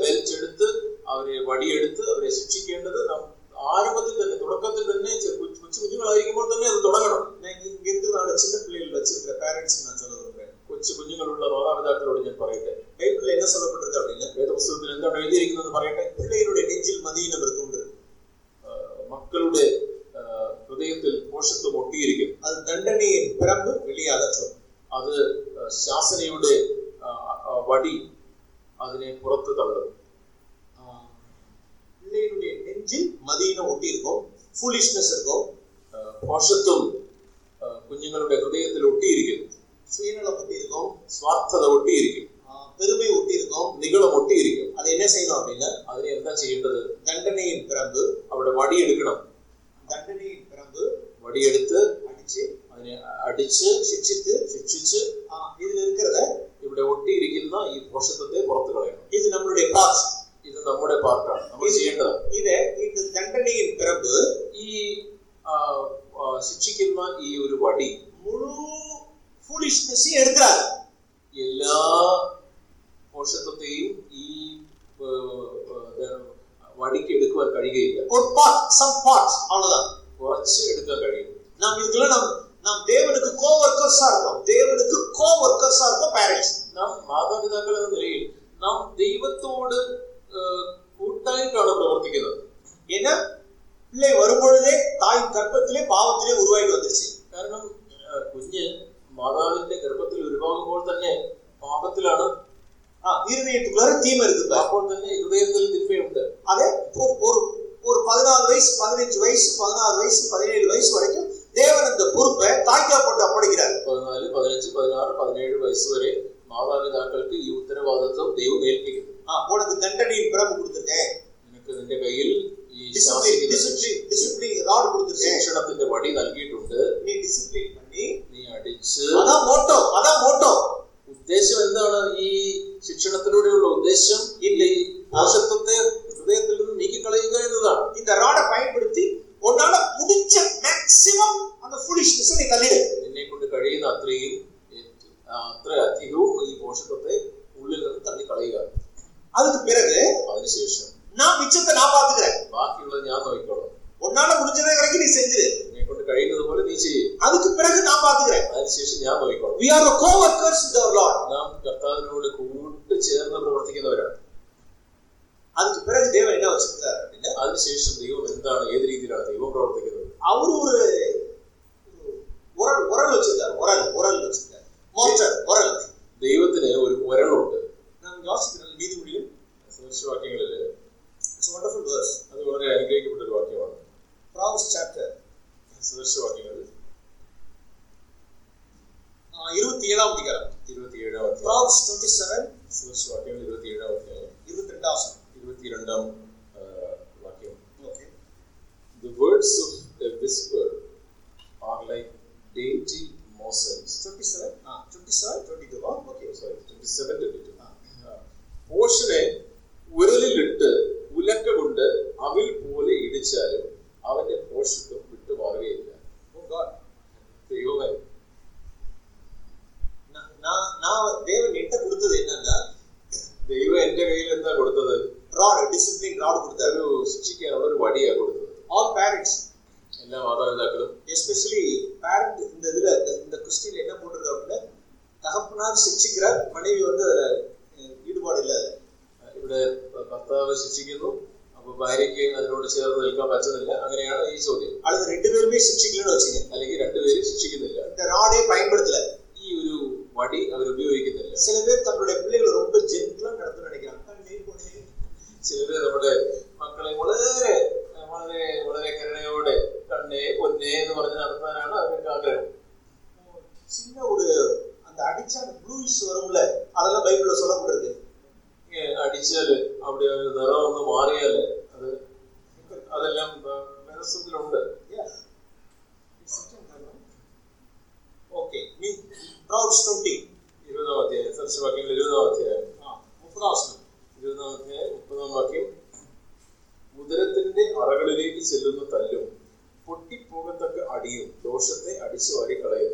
ബെൽറ്റ് എടുത്ത് അവരെ വടിയെടുത്ത് അവരെ ശിക്ഷിക്കേണ്ടത് നാം ആരംഭത്തിൽ തന്നെ തുടക്കത്തിൽ തന്നെ ചെ- കൊച്ചു കൊച്ചു കുഞ്ഞുങ്ങളായിരിക്കുമ്പോൾ തന്നെ അത് തുടങ്ങണം நான் இங்க இங்க இருக்கிறதால சின்ன பிள்ளைகள் வச்சிருக்கிற பேரண்ட்ஸ் நான் சொல்ல விரும்புறேன் കൊച്ചു കുഞ്ഞുങ്ങളുള്ള മാതാപിതാക്കളോട് ഞാൻ പറയട്ടെ பைபிள்ல என்ன சொல்லப்பட்டிருக்கு அப்படின்னா വേദപുസ്തകത്തിൽ എന്താണ് എഴുതിയിരിക്കുന്നത് പറയട്ടെ பிள்ளைகளுடைய நெஞ்சில் மதியினம் இருக்குண்டு ആ, മക്കളുടെ ആ, ഹൃദയത്തിൽ പോഷത്വം ഒട്ടിയിരിക്കും அது தண்டனையின் பிறம்பு வெளியே அகற்றும் അത് ആ, ശാസനയുടെ ആ, ആ, വടി അതിനെ പുറത്ത് തള്ളും ஆஹ் பிள்ளைகளுடைய நெஞ்சில் மதியினம் ஒட்டி இருக்கும் ஃபூலிஷ்னஸ் இருக்கும் ആ, പോഷത്വം ആ, കുഞ്ഞുങ്ങളുടെ ഹൃദയത്തിൽ ഒട്ടിയിരിക്കും சுயநலம் ஒட்டி இருக்கும் സ്വാർത്ഥത ഒട്ടിയിരിക്കും ஆஹ் பெருமை ஒட்டி இருக்கும் നികളം ഒട്ടിയിരിക്കും அதை என்ன செய்யணும் அப்படின்னா അതിനെ എന്താ ചെയ്യേണ്ടത് தண்டனையின் பிறம்பு അവിടെ വടിയെടുക്കണം தண்டனையின் பிறம்பு വടിയെടുത്ത് அடிச்சு അതിനെ അടിച്ച് சிக்ஷித்து ശിക്ഷിച്ച് ஆஹ் இதுல இருக்கிறத ഇവിടെ ഒട്ടിയിരിക്കുന്ന ഈ പോഷത്വത്തെ പുറത്തു കളയണം இது நம்மளுடைய பார்ட்ஸ் ഇത് നമ്മുടെ പാർട്ടാണ് നമ്മൾ ചെയ്യേണ്ടത് இதை இந்த தண்டனையின் பிறம்பு ഈ ആ, ആ, ശിക്ഷിക്കുന്ന ഈ ഒരു വടി முழு ஃபூலிஷ்னஸையும் எடுக்கிறாரு എല്ലാ പോഷത്വത്തെയും ഈ ആ, ആ, വടിക്ക് എടുക്കുവാൻ കഴിയുകയില്ല ஒரு பார்ட் சம் பார்ட்ஸ் அவ்வளவுதான் കുറച്ച് എടുക്കാൻ കഴിയും நாம் இதுக்கெல்லாம் நாம் நாம் தேவனுக்கு கோ ஒர்க்கர்ஸா இருக்கோம் தேவனுக்கு கோ ஒர்க்கர்ஸா இருக்கோம் பேரண்ட்ஸ் നാം മാതാപിതാക്കൾ എന്ന നിലയിൽ നാം ദൈവത്തോട് ആ, കൂട്ടായിട്ടാണ് പ്രവർത്തിക്കുന്നത് ஏன்னா பிள்ளை வரும்பொழுதே தாய் கர்ப்பத்திலே பாவத்திலே உருவாகி வந்துருச்சு കാരണം ആ, കുഞ്ഞ് മാതാവിന്റെ ഗർഭത്തിൽ ഉരുവാകുമ്പോൾ തന്നെ പാപത്തിലാണ് ஆ, இருதயத்துக்குள்ளார தீமை இருக்குது അപ്പോൾ തന്നെ ഹൃദയത്തിൽ തിന്മയുണ്ട് அதே ஒரு ஒரு ஒரு பதினாலு வயசு பதினஞ்சு வயசு பதினாறு வயசு பதினேழு வயசு പതിനേഴ് വയസ്സ് വരെ മാതാപിതാക്കൾക്ക് ഈ ഉത്തരവാദിത്വം ദൈവം ഏൽപ്പിക്കുന്നു ஆ, உனக்கு தண்டனையின் பிறப்பு கொடுத்துருக்கேன் നിനക്ക് നിന്റെ കയ്യിൽ ഈ டிசிப்ளின் ശാസിക്കുന്ന டிசிப்ளின் டிசிப்ளின் ராட் கொடுத்துருக்கேன் ശിക്ഷണത്തിന്റെ വടി നൽകിയിട്ടുണ്ട് நீ டிசிப்ளின் பண்ணி നീ അടിച്ച് அதான் மோட்டோ அதான் மோட்டோ ഉദ്ദേശം എന്താണ് ഈ ശിക്ഷണത്തിലൂടെയുള്ള ഉദ്ദേശം ഇല്ല ഈ ദോഷത്വത്തെ ഹൃദയത്തിൽ നിന്ന് നീക്കിക്കളയുക എന്നതാണ് இந்த ராடை பயன்படுத்தி உன்னால முடிஞ்ச மேக்சிமம் அந்த ஃபுலிஷ்னஸ் நீ தள்ளிடு നിന്നെ കൊണ്ട് കഴിയുന്ന അത്രയും ഏറ്റ- ആ, അത്ര അധികവും ഈ പോഷത്വത്തെ ഉള്ളിൽ നിന്ന് തള്ളിക്കളയുക அதுக்கு பிறகு അതിനുശേഷം நான் மிச்சத்தை நான் பாத்துக்கிறேன் ബാക്കിയുള്ളത് ഞാൻ നോക്കിക്കോളാം உன்னால முடிஞ்சதை வரைக்கும் நீ செஞ்சிரு നിന്നെ കൊണ്ട് കഴിയുന്നത് പോലെ നീ ചെയ്യും அதுக்கு பிறகு நான் பாத்துக்கிறேன் അതിനുശേഷം ഞാൻ നോക്കിക്കോളാം we are the co-workers with our lord നാം കർത്താവിനോട് കൂട്ട് ചേർന്ന് പ്രവർത്തിക്കുന്നവരാണ് அதுக்கு பிறகு தேவன் என்ன வச்சிருக்காரு அப்படின்னா അതിനുശേഷം ദൈവം എന്താണ് ഏത് രീതിയിലാണ് ദൈവം പ്രവർത്തിക്കുന്നത് அவரு ஒரு உரல் உரல் வச்சிருக்காரு உரல் உரல் வச்சிருக்காரு പോസ്റ്റർ ഒരൽ ദൈവത്തിന് ഒരു ഒരളുണ്ട് ഞാൻ യോസിക്കുന്നത് നീതിമൊഴിയിൽ സന്ദർശവാക്യങ്ങളിൽ ഇറ്റ്സ് വണ്ടർഫുൾ വേഴ്സ് അത് വളരെ അനുഗ്രഹിക്കപ്പെട്ട ഒരു വാക്യമാണ് പ്രോബ്സ് ചാപ്റ്റർ സന്ദർശവാക്യങ്ങളിൽ ഇരുപത്തിയേഴാം അധികാരം ഇരുപത്തിയേഴാം പ്രോബ്സ് ട്വന്റി സെവൻ സന്ദർശവാക്യങ്ങൾ ഇരുപത്തിയേഴാം അധികാരം ഇരുപത്തിരണ്ടാം ഇരുപത്തിരണ്ടാം വാക്യം okay The words of a whisper are like dainty morsels. Twenty seven ah twenty seven twenty two okay Sorry, 27 to 22. ആ. പോഷനെ ഉരലിലിട്ട് ഉലക്ക കൊണ്ട് അവിൽ പോലെ ഇടിച്ചാലും അവന്റെ പോഷത്വം വിട്ടുമാറുകയില്ല ஓ காட் ദൈവമേ நான் நான் தேவன் என்கிட்ட கொடுத்தது என்னன்னா ദൈവം എന്റെ കയ്യിൽ എന്താ കൊടുത്തത് ராட் டிசிப்ளின் ராட் கொடுத்தாரு ഒരു ശിക്ഷിക്കാനുള്ള ഒരു വടിയാ കൊടുത്തത് ஆல் பேரண்ட்ஸ் എല്ലാ മാതാപിതാക്കളും எஸ்பெஷலி பேரண்ட் இந்த இதுல இந்த- இந்த கிறிஸ்டின் என்ன போட்டிருக்கு அப்படின்னா தகப்பனார் சிக்ஷிக்கிறார் மனைவி வந்து அதுல அஹ், ஈடுபாடு இல்ல அதுல. ഇവിടെ ഭർത്താവ് ശിക്ഷിക്കുന്നു അപ്പൊ ഭാര്യയ്ക്ക് അതിനോട് ചേർന്ന് നിൽക്കാൻ പറ്റുന്നില്ല അങ്ങനെയാണ് ഈ ചോദ്യം அல்லது ரெண்டு பேருமே சிக்ஷிக்கலன்னு வச்சுங்க അല്ലെങ്കിൽ രണ്ടുപേരും ശിക്ഷിക്കുന്നില്ല இந்த ராடே பயன்படுத்தல ഈ ഒരു വടി അവർ ഉപയോഗിക്കുന്നില്ല சில பேர் தன்னுடைய பிள்ளைகளை ரொம்ப ஜென்டிலா நடத்தணும்னு நினைக்கிறாங்க கண்ணே பொண்ணே. ചിലര് നമ്മുടെ മക്കളെ വളരെ വളരെ വളരെ കരുണയോടെ കണ്ണേ പൊന്നേ എന്ന് പറഞ്ഞ് നടത്താനാണ് അവർക്ക് ആഗ്രഹം சின்ன ஒரு அந்த അടിച്ച அந்த ப்ளூயிஷ் வரும்ல அதெல்லாம் பைபிள்ல சொல்லப்பட்டிருக்கு ഇങ്ങനെ അടിച്ചാല് അവിടെ ഒരു നിറം ഒന്ന് മാറിയാല് അത് അതെല്ലാം മനസ്സത്തിലുണ്ട് ஓகே நீ ப்ரௌட்ஸ் டுவெண்ட்டி ഇരുപതാം അധ്യായം സദൃശവാക്യങ്ങൾ ഇരുപതാം അധ്യായം முப்பதாம் வசனம் ഇരുപതാം അധ്യായം മുപ്പതാം വാക്യം ഉദരത്തിന്റെ അറകളിലേക്ക് ചെല്ലുന്ന തല്ലും പൊട്ടിപ്പോകത്തക്ക അടിയും ദോഷത്തെ അടിച്ചു വാരി കളയുന്നു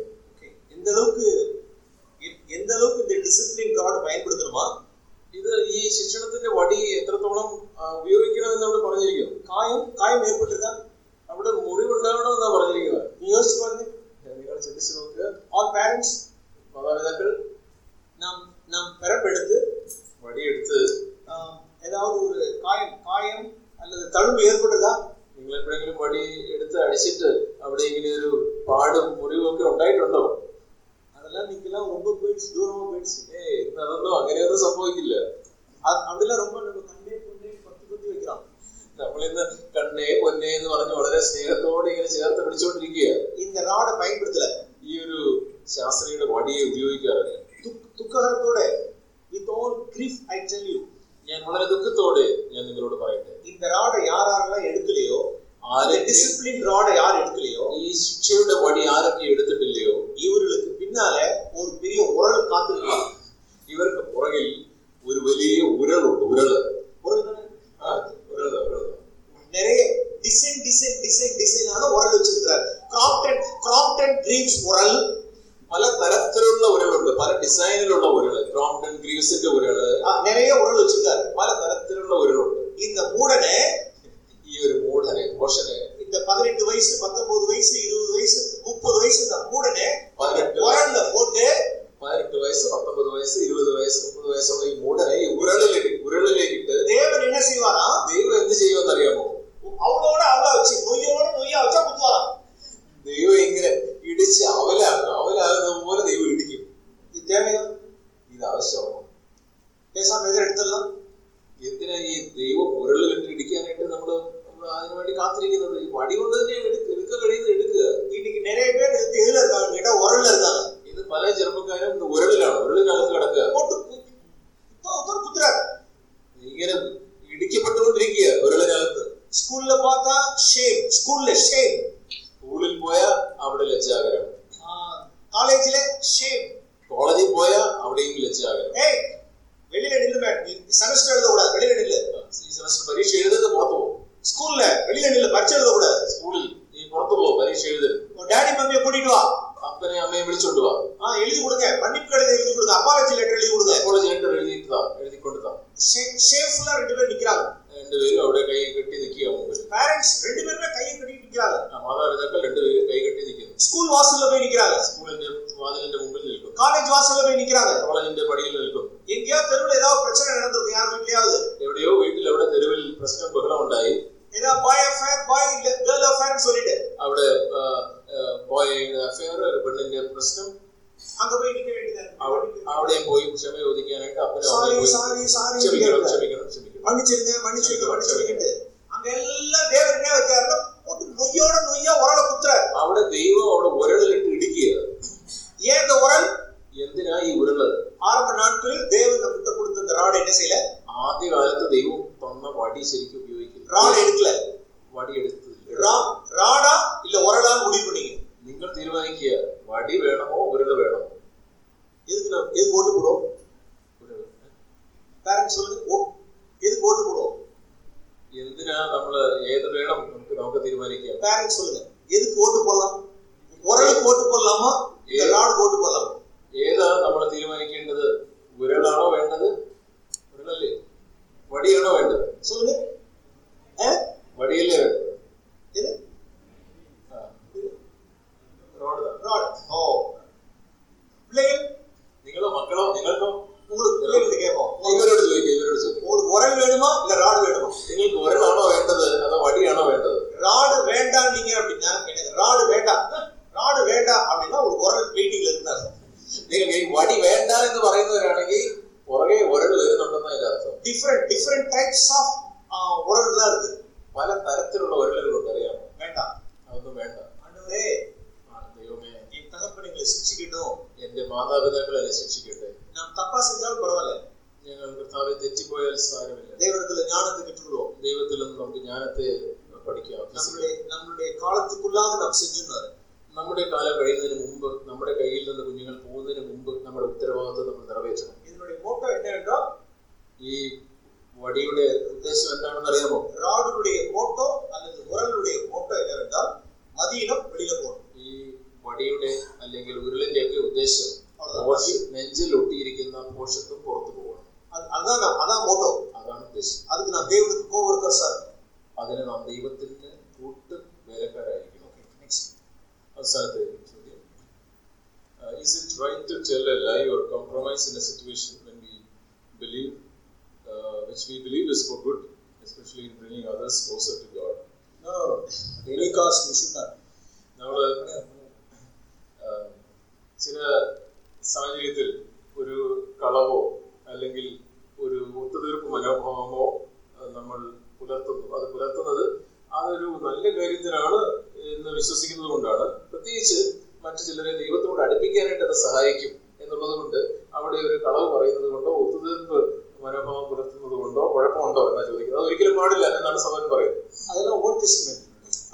சாரி ക്ഷമിക്കണം ക്ഷമിക്കണം ക്ഷമിക്കണം மன்னிச்சிருங்க மன்னிச்சிருங்க மன்னிச்சிருங்க அங்க எல்லாம் தேவர் என்ன வைக்காருன்னா போட்டு நொய்யோட நொய்யா உரல குத்துறாரு അവിടെ ദൈവം അവിടെ ഉരളിലിട്ട് ഇടിക്കുക ஏன் இந்த உரல் എന്തിനാ ഈ ഉരുള് ஆரம்ப நாட்களில் தேவன் நம்மகிட்ட கொடுத்த இந்த ராடு என்ன செய்யல ആദ്യകാലത്ത് ദൈവം തന്ന വടി ശരിക്കും ഉപയോഗിക്കുന്നു ராடு எடுக்கல വടി എടുത്തില്ല ரா- ராடா இல்ல உரலான்னு முடிவு பண்ணீங்க നിങ്ങൾ തീരുമാനിക്കുക വടി വേണമോ ഉരുള വേണമോ எதுக்கு நம்ம எதுக்கு ஓட்டு போடுவோம் ഉരുള്. பேரண்ட்ஸ் சொல்லுங்க ஓ- எதுக்கு ஓட்டு போடுவோம் എന്തിനാ നമ്മള് ഏത് വേണം നമുക്ക് നമുക്ക് തീരുമാനിക്കാം பேரண்ட்ஸ் சொல்லுங்க எதுக்கு ஓட்டு போடலாம் உரலுக்கு ஓட்டு போடலாமா இல்ல ராடுக்கு ஓட்டு போடலாமா ഏതാ നമ്മൾ തീരുമാനിക്കേണ്ടത് ഉരുളാണോ വേണ്ടത് ഉരുളല്ലേ വടിയാണോ വേണ്ടത് சொல்லுங்க ஆ? വടിയല്ലേ വേണ്ടത് எது ആ. റോഡ് താ. ராடு ஓ பிள்ளைகள் നിങ്ങളോ മക്കളോ നിങ്ങൾക്കോ உங்களுக்கு பிள்ளைகளுக்கு கேட்போம் ഇവരോട് ചോദിക്കുക ഇവരോട് ചോദിക്കുക உங்களுக்கு உரல் வேணுமா இல்ல ராடு வேணுமா നിങ്ങൾക്ക് ഉരളാണോ വേണ്ടത് അതോ വടിയാണോ വേണ്ടത് ராடு வேண்டாம் நீங்க அப்படின்னா எனக்கு ராடு வேண்டாம் ராடு வேண்டாம் அப்படின்னா ஒரு உரல் மீட்டிங்ல இருந்தாரு നിങ്ങൾക്ക് ഈ വടി വേണ്ട എന്ന് പറയുന്നവരാണെങ്കിൽ പുറകെ ഉരൾ വരുന്നുണ്ടെന്ന് അതിന്റെ അർത്ഥം டிஃப்ரெண்ட் டிஃப்ரெண்ட் டைப்ஸ் ஆஃப் உரல்லாம் இருக்கு പല തരത്തിലുള്ള ഉരലുകളുണ്ട് അറിയാമോ வேண்டாம் അതൊന്നും വേണ്ട ஆண்டவரே ആ, ദൈവമേ என் தகப்பன் எங்களை சிக்ஷிக்கட்டும் എന്റെ മാതാപിതാക്കളെ ശിക്ഷിക്കട്ടെ? ഞാൻ തപ്പാ ചെയ്താൽ പറവല്ലേ ഞങ്ങൾ കർത്താവെ തെറ്റിപ്പോയാൽ സാരമില്ല. ദൈവത്തിൽ ജ്ഞാനത്തെ കിട്ടുള്ളൂ ദൈവത്തിൽ നിന്ന് നമുക്ക് ജ്ഞാനത്തെ പഠിക്കാം. നമ്മുടെ നമ്മുടെ കാലത്തിക്കുള്ളാതെ നാം ചെയ്യുന്നത് നമ്മുടെ കാലം കഴിയുന്നതിന് മുമ്പ് നമ്മുടെ കയ്യിൽ നിന്ന് കുഞ്ഞുങ്ങൾ പോകുന്നതിന് മുമ്പ് നമ്മുടെ ഉത്തരവാദിത്വം നമ്മൾ നിറവേറ്റണം. ഇതിനുടെ മോട്ടോ എന്നുണ്ടോ ഈ വടിയുടെ ഉദ്ദേശം എന്താണെന്ന് അറിയാമോ? റാഡിനുടേ മോട്ടോ അല്ലെങ്കിൽ ഉറലുടേ മോട്ടോ എന്നാ മതിയിലും വെളിയിലും പോകണം. വടിയുടെ അല്ലെങ്കിൽ ഉരുളിന്റെ ഒക്കെ ഉദ്ദേശം നെഞ്ചിൽ ഒട്ടിയിരിക്കുന്ന പോഷത്വം പുറത്തു പോകണം അതാണ് അതാ മോട്ടോ അതാണ് ഉദ്ദേശം അതിന് നാം ദൈവത്തിന് കോവർക്കേഴ്സ് അതിന് നാം ദൈവത്തിന്റെ കൂട്ട് വേലക്കാരായിരിക്കണം അവസാനത്തെ ചോദ്യം is it right to tell a lie or compromise in a situation when we believe uh, which we believe is for good especially in bringing others closer to god no any cost we should not നമ്മൾ ചില സാഹചര്യത്തിൽ ഒരു കളവോ അല്ലെങ്കിൽ ഒരു ഒത്തുതീർപ്പ് മനോഭാവമോ നമ്മൾ പുലർത്തുന്നു. അത് പുലർത്തുന്നത് അതൊരു നല്ല കാര്യത്തിനാണ് എന്ന് വിശ്വസിക്കുന്നത് കൊണ്ടാണ്. പ്രത്യേകിച്ച് മറ്റു ചിലരെ ദൈവത്തോട് അടുപ്പിക്കാനായിട്ട് അത് സഹായിക്കും എന്നുള്ളത് കൊണ്ട് അവിടെ ഒരു കളവ് പറയുന്നത് കൊണ്ടോ ഒത്തുതീർപ്പ് മനോഭാവം പുലർത്തുന്നത് കൊണ്ടോ കുഴപ്പമുണ്ടോ എന്നാ ചോദിക്കുന്നത്. അത് ഒരിക്കലും പാടില്ല എന്നാണ് സമയം പറയുന്നത്. അതെല്ലാം ഓൾഡ് ടെസ്റ്റ്മെന്റ്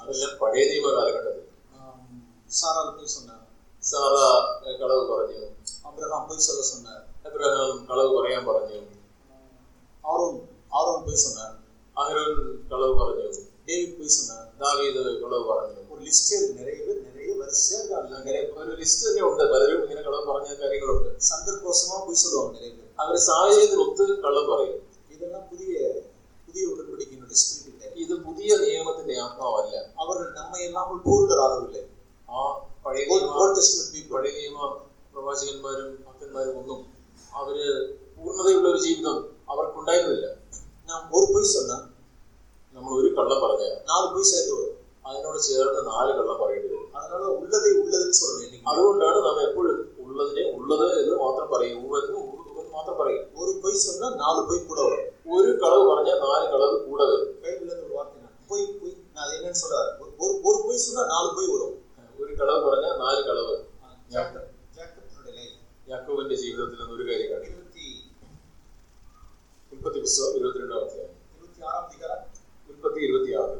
അതെല്ലാം പഴയ നിയമ കാലഘട്ടത്തിൽ സാർ അത്ഭുതം സാറ എഹ്, കളവ് പറഞ്ഞു அப்ரஹாம் போய் சொல்ல சொன்னார் അബ്രഹാം കളവ് പറയാൻ പറഞ്ഞു ஆரோன் ஆரோன் போய் சொன்னார் അഹരോൻ കളവ് പറഞ്ഞു டேவிட் போய் சொன்னார் ദാവീദ് കളവ് പറഞ്ഞു ஒரு லிஸ்டே நிறைய பேர் நிறைய வரிசையா இருக்காங்க അങ്ങനെ ഒരു ലിസ്റ്റ് തന്നെ ഉണ്ട് പലരും ഇങ്ങനെ കളവ് പറഞ്ഞ കാര്യങ്ങളുണ്ട് சந்தர்ப்போசமா போய் சொல்லுவாங்க நிறைய பேர் അവർ സാഹചര്യത്തിനൊത്ത് കള്ളം പറയും இதெல்லாம் புதிய புதிய உடன்படிக்கையினுடைய ஸ்பிரிட் ഇത് പുതിയ നിയമത്തിന്റെ ആത്മാവല്ല அவர்கள் நம்மை இல்லாமல் பூர்ணராகவில்லை ആ പഴയ ஓல்ட் നിയമ ஓல்ட் டெஸ்ட்மெண்ட் பீப்புள் പഴയ നിയമ പ്രവാചകന്മാരും ഭക്തന്മാരും ഒന്നും അവര് പൂർണ്ണതയുള്ള ഒരു ജീവിതം അവർക്കുണ്ടായിരുന്നില്ല நாம் ஒரு பொய் சொன்னா നമ്മൾ ഒരു കള്ളം പറഞ്ഞാൽ நாலு பொய் சேர்ந்து வரும் അതിനോട് ചേർന്ന് നാല് കള്ളം പറയേണ്ടി വരും அதனால உள்ளதை உள்ளதுன்னு சொல்லணும் இன்னைக்கு അതുകൊണ്ടാണ് നാം എപ്പോഴും ഉള്ളതിനെ ഉള്ളത് എന്ന് മാത്രം പറയും ഉവെന്ന് ഉവെന്ന് മാത്രം പറയും ஒரு பொய் சொன்னா நாலு பொய் கூட வரும் ഒരു കളവ് പറഞ്ഞാൽ நாலு കളവ് കൂടെ വരും பைபிள்ல இருந்து ஒரு வார்த்தை நான் பொய் பொய் நான் அது என்னன்னு சொல்ல வரேன். ஒரு- ஒரு ஒரு பொய் சொன்னா நாலு பொய் வரும் ഒരു കളവ് പറഞ്ഞാൽ നാല് കളവ് ஜாக்கப் ஜாக்கப்னுடைய லைஃப் യാക്കോവിന്റെ ജീവിതത്തിൽ നിന്ന് ഒരു കാര്യം കാണിക്കും இருபத்தி ഉൽപ്പത്തി പുസ്തകം ഇരുപത്തിരണ്ടാം അധ്യായം இருபத்தி ஆறாம் அதிகாரம் ഉൽപ്പത്തി ഇരുപത്തിയാറ്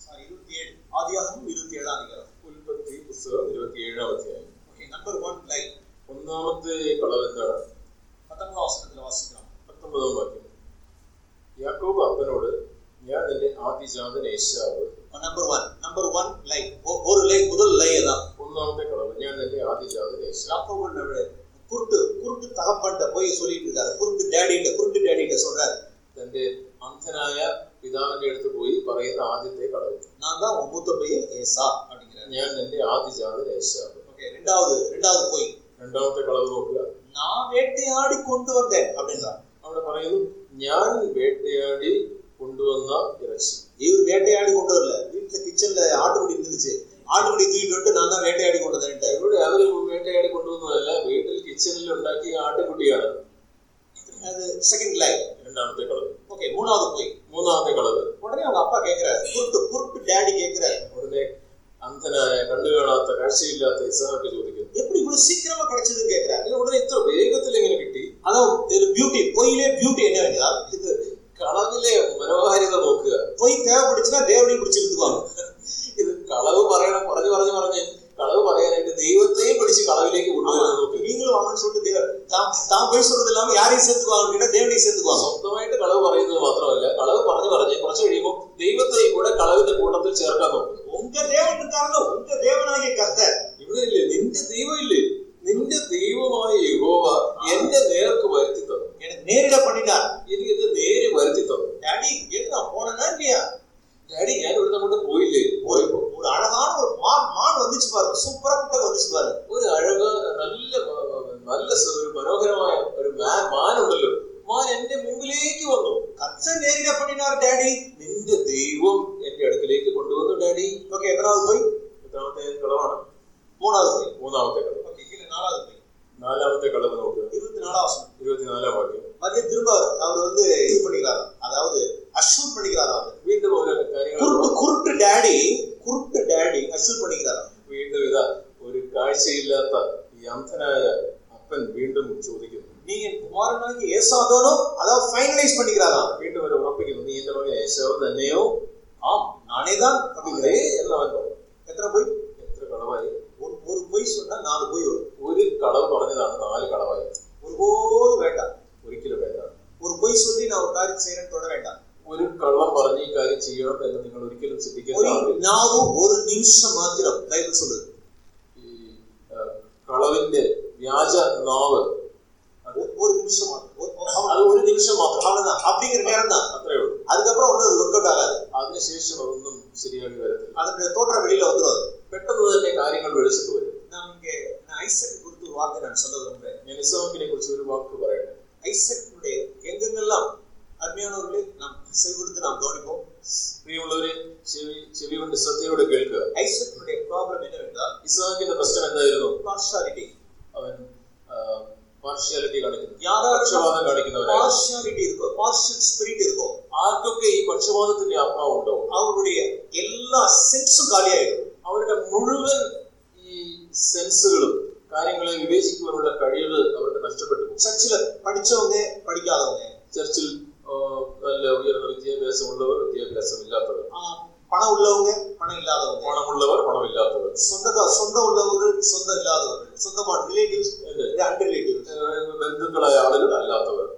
சாரி இருபத்தி ஏழு ஆதியாகமும் இருபத்தி ஏழாம் அதிகாரம் ഉൽപ്പത്തി പുസ്തകം ഇരുപത്തിയേഴാം അധ്യായം ஓகே நம்பர் ஒன் லைஃப் ഒന്നാമത്തെ കളവ് എന്താണ് பத்தொன்பதாம் வசனத்துல வாசிக்கிறோம் പത്തൊമ്പതാം വാക്യം യാക്കോബ് അപ്പനോട് ഞാൻ നിന്റെ ആദിജാതൻ ഏശാവ് number one number one life ஒரு லை முதல் லை தான் ഒന്നാമത്തെ കളവ് ഞാൻ നിന്റെ ആദിജാതൻ ഏശാവ് யாக்கோபு குருட்டு குருட்டு தகப்பன்ட்ட போய் சொல்லிட்டு இருக்காரு குருட்டு டேடிட்ட குருட்டு டேடிட்ட சொல்றாரு തന്റെ അന്ധനായ പിതാവിന്റെ അടുത്ത് പോയി പറയുന്ന ആദ്യത്തെ കളവ് நான் தான் உன் மூத்த பையன் ஏசா அப்படிங்கிறாரு ഞാൻ നിന്റെ ആദിജാതൻ ഏശാവ് ஓகே ரெண்டாவது ரெண்டாவது போய் രണ്ടാമത്തെ കളവ് നോക്കുക நான் வேட்டையாடி கொண்டு வந்தேன் அப்படின்றான் അവിടെ പറയുന്നു ഞാൻ വേട്ടയാടി കൊണ്ടുവന്ന ഇറച്ചി இவர் வேட்டையாடி கொண்டு வரல வீட்டுல கிச்சன்ல ஆட்டுக்குடி இருந்துச்சு ஆட்டுக்குடி தூக்கிட்டு வந்துட்டு நான் தான் வேட்டையாடி கொண்டு வந்தேன்ட்டு ഇവിടെ അവര് വേട്ടയാടി കൊണ്ടുവന്നതല്ല വീട്ടിൽ കിച്ചണിൽ ഉണ്ടാക്കിയ ആട്ടുകുട്ടിയാണ് அது செகண்ட் லைஃப் രണ്ടാമത്തെ കളവ് ஓகே மூணாவது போய் മൂന്നാമത്തെ കളവ് உடனே அவங்க அப்பா கேக்குறாரு குருட்டு குருட்டு டேடி கேக்குறாரு ഉടനെ അന്ധനായ കണ്ടു കാണാത്ത കാഴ്ചയില്ലാത്ത ഇസാഹക്ക് ചോദിക്കുന്നു எப்படி இவ்வளவு சீக்கிரமா கிடைச்சதுன்னு கேக்குறாரு "ഇതിന് ഉടനെ ഇത്ര വേഗത്തിൽ എങ്ങനെ കിട്ടി அதான் இது பியூட்டி பொய்யிலே பியூட்டி என்ன வேண்டியதா ഇത് കളവിലെ മനോഹാരിത നോക്കുക பொய் தேவைப்படுச்சுன்னா தேவனையும் பிடிச்சு இழுத்துக்குவாங்க ഇത് കളവ് പറയണം പറഞ്ഞു പറഞ്ഞു പറഞ്ഞ് കളവ് പറയാനായിട്ട് ദൈവത്തെയും പിടിച്ച് കളവിലേക്ക് കൊണ്ടുവരുന്നത് നോക്കുക நீங்களும் வாங்கன்னு சொல்லிட்டு தேவ- தான் தான் போய் சொல்றது இல்லாம யாரையும் சேர்த்துக்குவாங்க கேட்டா தேவனையும் சேர்த்துக்குவாங்க സ്വന്തമായിട്ട് കളവ് പറയുന്നത് മാത്രമല്ല കളവ് പറഞ്ഞു പറഞ്ഞ് കുറച്ച് കഴിയുമ്പോൾ ദൈവത്തെയും കൂടെ കളവിന്റെ കൂട്ടത്തിൽ ചേർക്കാൻ നോക്കും உங்க தேவன் இருக்காங்க உங்க தேவனாகிய கர்த்தர் ഇവിടെ ഇല്ലേ നിന്റെ ദൈവം ഇല്ലേ നിന്റെ ദൈവമായ യഹോവ എന്റെ നേർക്ക് വരുത്തി തന്നു எனக்கு நேரிட பண்ணினார் എനിക്ക് ഇത് നേര് വരുത്തി തന്നു டாடி எங்க நான் போனேன்னா இல்லையா ഡാഡി ഞാൻ ഇവിടുന്ന് അങ്ങോട്ട് പോയില്ലേ പോയപ്പോ ஒரு அழகான ஒரு மான் மான் வந்துச்சு பாருங்க சூப்பரா குட்டை வந்துச்சு பாருங்க ഒരു അഴക നല്ല നല്ല സ- ഒരു മനോഹരമായ ഒരു മാൻ മാനുണ്ടല്ലോ മാൻ എന്റെ മുമ്പിലേക്ക് വന്നു கர்த்தர் நேரிட பண்ணினார் டாடி നിന്റെ ദൈവം പാർഷ്യാലിറ്റി കാണിക്കുന്നു. യാഥാർത്ഥ്യവാദം കാണിക്കുന്നവരാണ്. പാർഷ്യാലിറ്റി ഇരിക്കോ? പാർഷ്യൽ സ്പിരിറ്റ് ഇരിക്കോ? ആർക്കൊക്കെ ഈ പക്ഷപാതത്തിന്റെ ആത്മാവ് ഉണ്ടോ? അവരുടെ എല്ലാ സെൻസും കാലിയായിരുന്നു. അവരുടെ മുഴുവൻ ഈ സെൻസുകളും കാര്യങ്ങളെ വിവേചിക്കുവാനുള്ള കഴിവ് അവർക്ക് നഷ്ടപ്പെട്ടു ചർച്ചിൽ പഠിച്ചവന്നെ പഠിക്കാതെ ചർച്ചിൽ നല്ല ഉയർന്ന വിദ്യാഭ്യാസമുള്ളവർ വിദ്യാഭ്യാസം ഇല്ലാത്തവർ பணம் உள்ளவங்க பணம் இல்லாதவங்க പണമുള്ളവർ പണമില്ലാത്തവർ சொந்த சொந்தம் உள்ளவர்கள் சொந்தம் இல்லாதவர்கள் சொந்தமான ரிலேட்டிவ்ஸ் എന്ത്? அன்ரிலேட்டிவ்ஸ் ഏഹ് ബന്ധുക്കളായ ആളുകൾ അല്ലാത്തവർ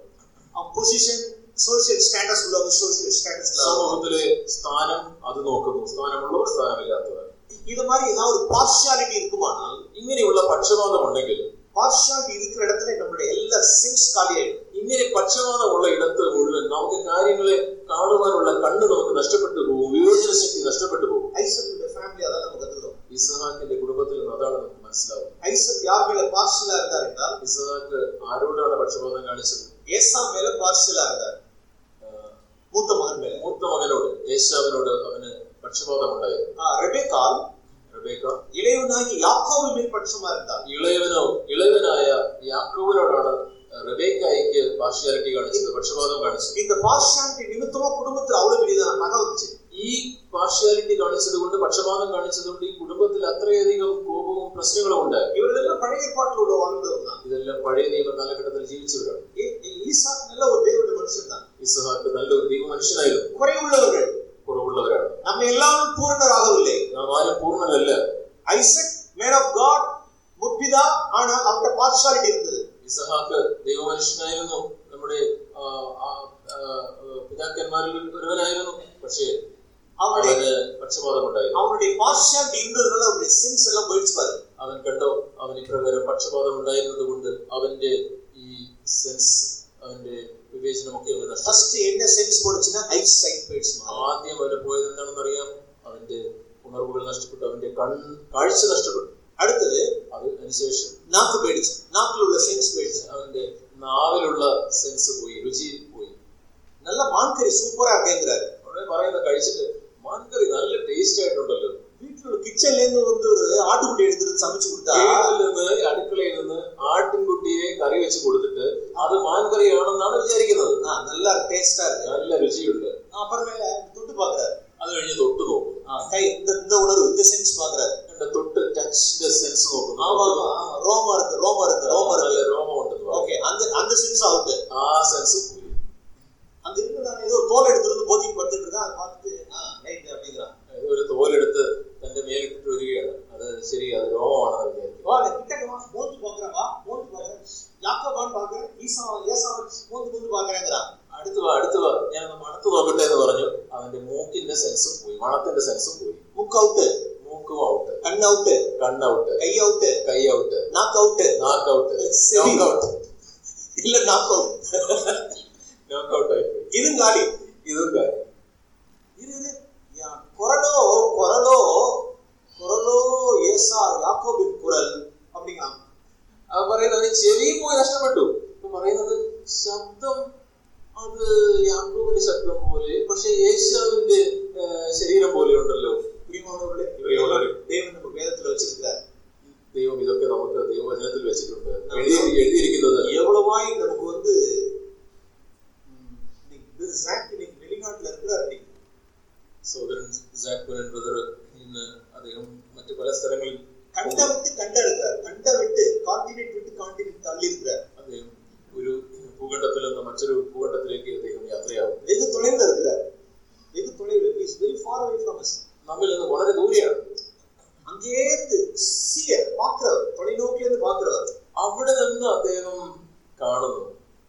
பொசிஷன் சோஷியல் ஸ்டேட்டஸ் உள்ளவங்க சோஷியல் ஸ்டேட்டஸ் இல்லாதவங்க സമൂഹത്തിലെ സ്ഥാനം അത് നോക്കുന്നു സ്ഥാനമുള്ളവർ സ്ഥാനമില്ലാത്തവർ இது மாதிரி ஏதாவது ஒரு பார்ஷியாலிட்டி இருக்குமானால் ഇങ്ങനെയുള്ള പക്ഷപാതം ഉണ്ടെങ്കിൽ பார்ஷியாலிட்டி இருக்கிற இடத்துல நம்மளுடைய எல்லா சென்ஸ் காலியாயிடும் ഇങ്ങനെ പക്ഷപാതമുള്ള ഇടത്ത് മുഴുവൻ നമുക്ക് കാര്യങ്ങളെ കാണുവാനുള്ള കണ്ണ് നമുക്ക് നഷ്ടപ്പെട്ടു പോകും വിവേചന ശക്തി നഷ്ടപ്പെട്ടു പോകും ஐசக்குடைய ஃபேமிலி அதான் நம்ம கத்துக்கிறோம் ഇസഹാക്കിന്റെ കുടുംബത്തിൽ നിന്ന് അതാണ് നമുക്ക് മനസ്സിലാവുന്നത് ஐசக் யார் மேல பார்ஷியலா இருந்தார் என்றால் ഇസഹാക്ക് ആരോടാണ് പക്ഷപാതം കാണിച്ചത് ஏசா மேல பார்ஷியலா இருந்தார் ആഹ് மூத்த மகன் மேல മൂത്ത മകനോട് യേശാവിനോട് അവന് പക്ഷപാതം ഉണ്ടായിരുന്നു ஆஹ் ரெபேக்கால் റബേക്ക இளையவனாகி யாக்கோவு மேல் பட்சமா இருந்தார் ഇളയവനോ ഇളയവനായ യാക്കോവിനോടാണ് റബേക്കായിക്ക് പാർഷ്യാലിറ്റി കാണിച്ചത് പക്ഷപാതം കാണിച്ചത് இந்த பார்ஷியாலிட்டி நிமித்தமா குடும்பத்துல அவ்வளவு பெரியதான பகை வந்துச்சு ഈ പാർഷ്യാലിറ്റി കാണിച്ചത് കൊണ്ട് പക്ഷപാതം കാണിച്ചത് കൊണ്ട് ഈ കുടുംബത്തിൽ അത്രയധികം കോപവും പ്രശ്നങ്ങളും ഉണ്ടായി இவர்கள் எல்லாம் பழைய ஏற்பாட்டில் உள்ள வாழ்ந்தவங்க தான் ഇതെല്ലാം പഴയ നിയമ കാലഘട്ടത്തിൽ ജീവിച്ചവരാണ് ஏ- ஈசாக் நல்ல ஒரு தேவனுடைய மனுஷன் தான் ഇസഹാക്ക് നല്ലൊരു ദൈവ മനുഷ്യനായിരുന്നു குறைவுள்ளவர்கள் കുറവുള്ളവരാണ് நம்ம எல்லாரும் பூரணராகவில்லை നാം ആരും പൂർണ്ണനല്ല ஐசக் மேன் ஆஃப் காட் முற்பிதா ஆனால் அவர்கிட்ட பார்ஷாலிட்டி இருந்தது ഇസഹാക്ക് ദൈവമനുഷ്യനായിരുന്നു. നമ്മുടെ പിതാക്കന്മാരിൽ ഒരുവനായിരുന്നു. പക്ഷേ അവരുടെ അവരുടെ എല്ലാം അവൻ കണ്ടോ അവൻ ഇപ്രകാരം പക്ഷപാതം ഉണ്ടായിരുന്നത് കൊണ്ട് അവന്റെ ഈ സെൻസ് അവന്റെ വിവേചനമൊക്കെ ഫസ്റ്റ് സെൻസ് ഐ ആദ്യം അവന് പോയത് എന്താണെന്ന് അറിയാം അവന്റെ ഉണർവുകൾ നഷ്ടപ്പെട്ടു അവന്റെ കൺ കാഴ്ച നഷ്ടപ്പെട്ടു. அடுத்தது അത് അതിനുശേഷം நாக்கு போயிடுச்சு நாக்குல உள்ள சென்ஸ் போயிடுச்சு അവന്റെ നാവിലുള്ള സെൻസ് പോയി രുചി പോയി நல்ல மான்கறி சூப்பரா இருக்கேங்கிறாரு ഉടനെ പറയുന്ന കഴിച്ചിട്ട് മാൻകറി നല്ല ടേസ്റ്റ് ആയിട്ടുണ്ടല്ലോ வீட்டுல உள்ள கிச்சன்ல இருந்து வந்து ஒரு ஆட்டுக்குட்டி எடுத்துட்டு சமைச்சு கொடுத்தா വീട്ടിൽ നിന്ന് അടുക്കളയിൽ നിന്ന് ആട്ടിൻകുട്ടിയെ കറി വെച്ച് കൊടുത്തിട്ട് അത് മാൻകറിയാണെന്നാണ് വിചാരിക്കുന്നത് ஆ, நல்லா டேஸ்டா இருக்கு നല്ല രുചിയുണ്ട് அப்புறமேல தொட்டு பாக்குறாரு അത് കഴിഞ്ഞ് തൊട്ട് നോക്കും ஆ, கை இந்த இந்த உணர்வு இந்த சென்ஸ் பாக்குறாரு കണ്ട തൊട്ട് ടച്ച് സെൻസ് നോക്കുന്നു ஆமா ஆமா ஆமா ரோமா இருக்கு ரோமா இருக்கு ரோமா നല്ല இருக்கு രോമം ഉണ്ടെന്ന് പറയും. ஓகே அந்த அந்த சென்ஸ் அவுட் ആ സെൻസ് പോയി அங்க இருந்து நான் ஏதோ தோல் எடுத்துட்டு வந்து போதிக்கு படுத்துட்டு இருக்கேன் அதை பார்த்துட்டு ஆ ரைட் அப்படிங்கிறான் ഒരു തോലെടുത്ത് തന്റെ മേലിട്ടിട്ട് വരികയാണ് അത് ശരി அது രോമമാണെന്ന് വിചാരിക്കും வா நான் கிட்டக்க வா மோந்து பாக்குறேன் வா மோந்து பாக்குறேன் யாக்கோபான் பாக்குறேன் ஈசா ஏசாவை மோந்து மோந்து பாக்குறேங்கிறான் അടുത്ത് വാ അടുത്ത് വാ ഞാൻ ഒന്ന് മണത്ത് നോക്കട്ടെ എന്ന് പറഞ്ഞു അവന്റെ മൂക്കിന്റെ സെൻസും പോയി മണത്തിന്റെ സെൻസും പോയി முக்கு அவுட்டு മൂക്കും ഔട്ട് கண் அவுட்டு കണ്ണ് ഔട്ട് கை அவுட்டு കൈ ഔട്ട് நாக்கு அவுட்டு നാക്ക് ഔട്ട് சரி. നോക്ക് ഔട്ട് இல்ல நாக்கு அவுட் നോക്ക് ഔട്ട് ആയി പോയി. இதுவும் காலி ഇതും കാര്യം இது இது யா- குரலோ குரலோ குரலோ ஏசா யாக்கோபின் குரல் அப்படிங்கிறான் അവൻ പറയുന്നത് അവന് ചെവിയും പോയി നഷ്ടപ്പെട്ടു ഇപ്പൊ പറയുന്നത് ശബ്ദം അത് യാക്കോബിന്റെ ശബ്ദം പോലെ പക്ഷെ യേശാവിന്റെ ആ, ശരീരം പോലെ ഉണ്ടല്ലോ பிரியமானவர்களே பிரியமானவர்களே. தேவன் நம்ம வேதத்துல வச்சிருக்கிறார் ദൈവം ഇതൊക്കെ നമുക്ക് ദൈവവചനത്തിൽ വെച്ചിട്ടുണ്ട് എഴുതി എഴുതിയിരിക്കുന്നത് எவ்வளவாய் நமக்கு வந்து ம், இன்னைக்கு இது சாக் இன்னைக்கு வெளிநாட்டுல இருக்கிறார் இன்னைக்கு സഹോദരൻ ജാക്വൻ ബ്രദർ ഇന്ന് അദ്ദേഹം മറ്റു പല സ്ഥലങ്ങളിൽ கண்ட விட்டு கண்ட இருக்கிறார் கண்ட விட்டு கான்டினென்ட் விட்டு கான்டினென்ட் தள்ளி இருக்கிறார் അദ്ദേഹം ഒരു ഭൂഖണ്ഡത്തിൽ നിന്ന് മറ്റൊരു ഭൂഖണ്ഡത്തിലേക്ക് അദ്ദേഹം യാത്രയാവും வெகு தொலைவில் இருக்கிறார் வெகு தொலைவில் is very far away from us നമ്മിൽ നിന്ന് വളരെ ദൂരെയാണ് അങ്ങേത് സിയ പാക്രവർ தொலைநோக்கிலிருந்து பாக்குறவர் அவ்வளவு இருந்து அத்தேகம் കാണുന്നു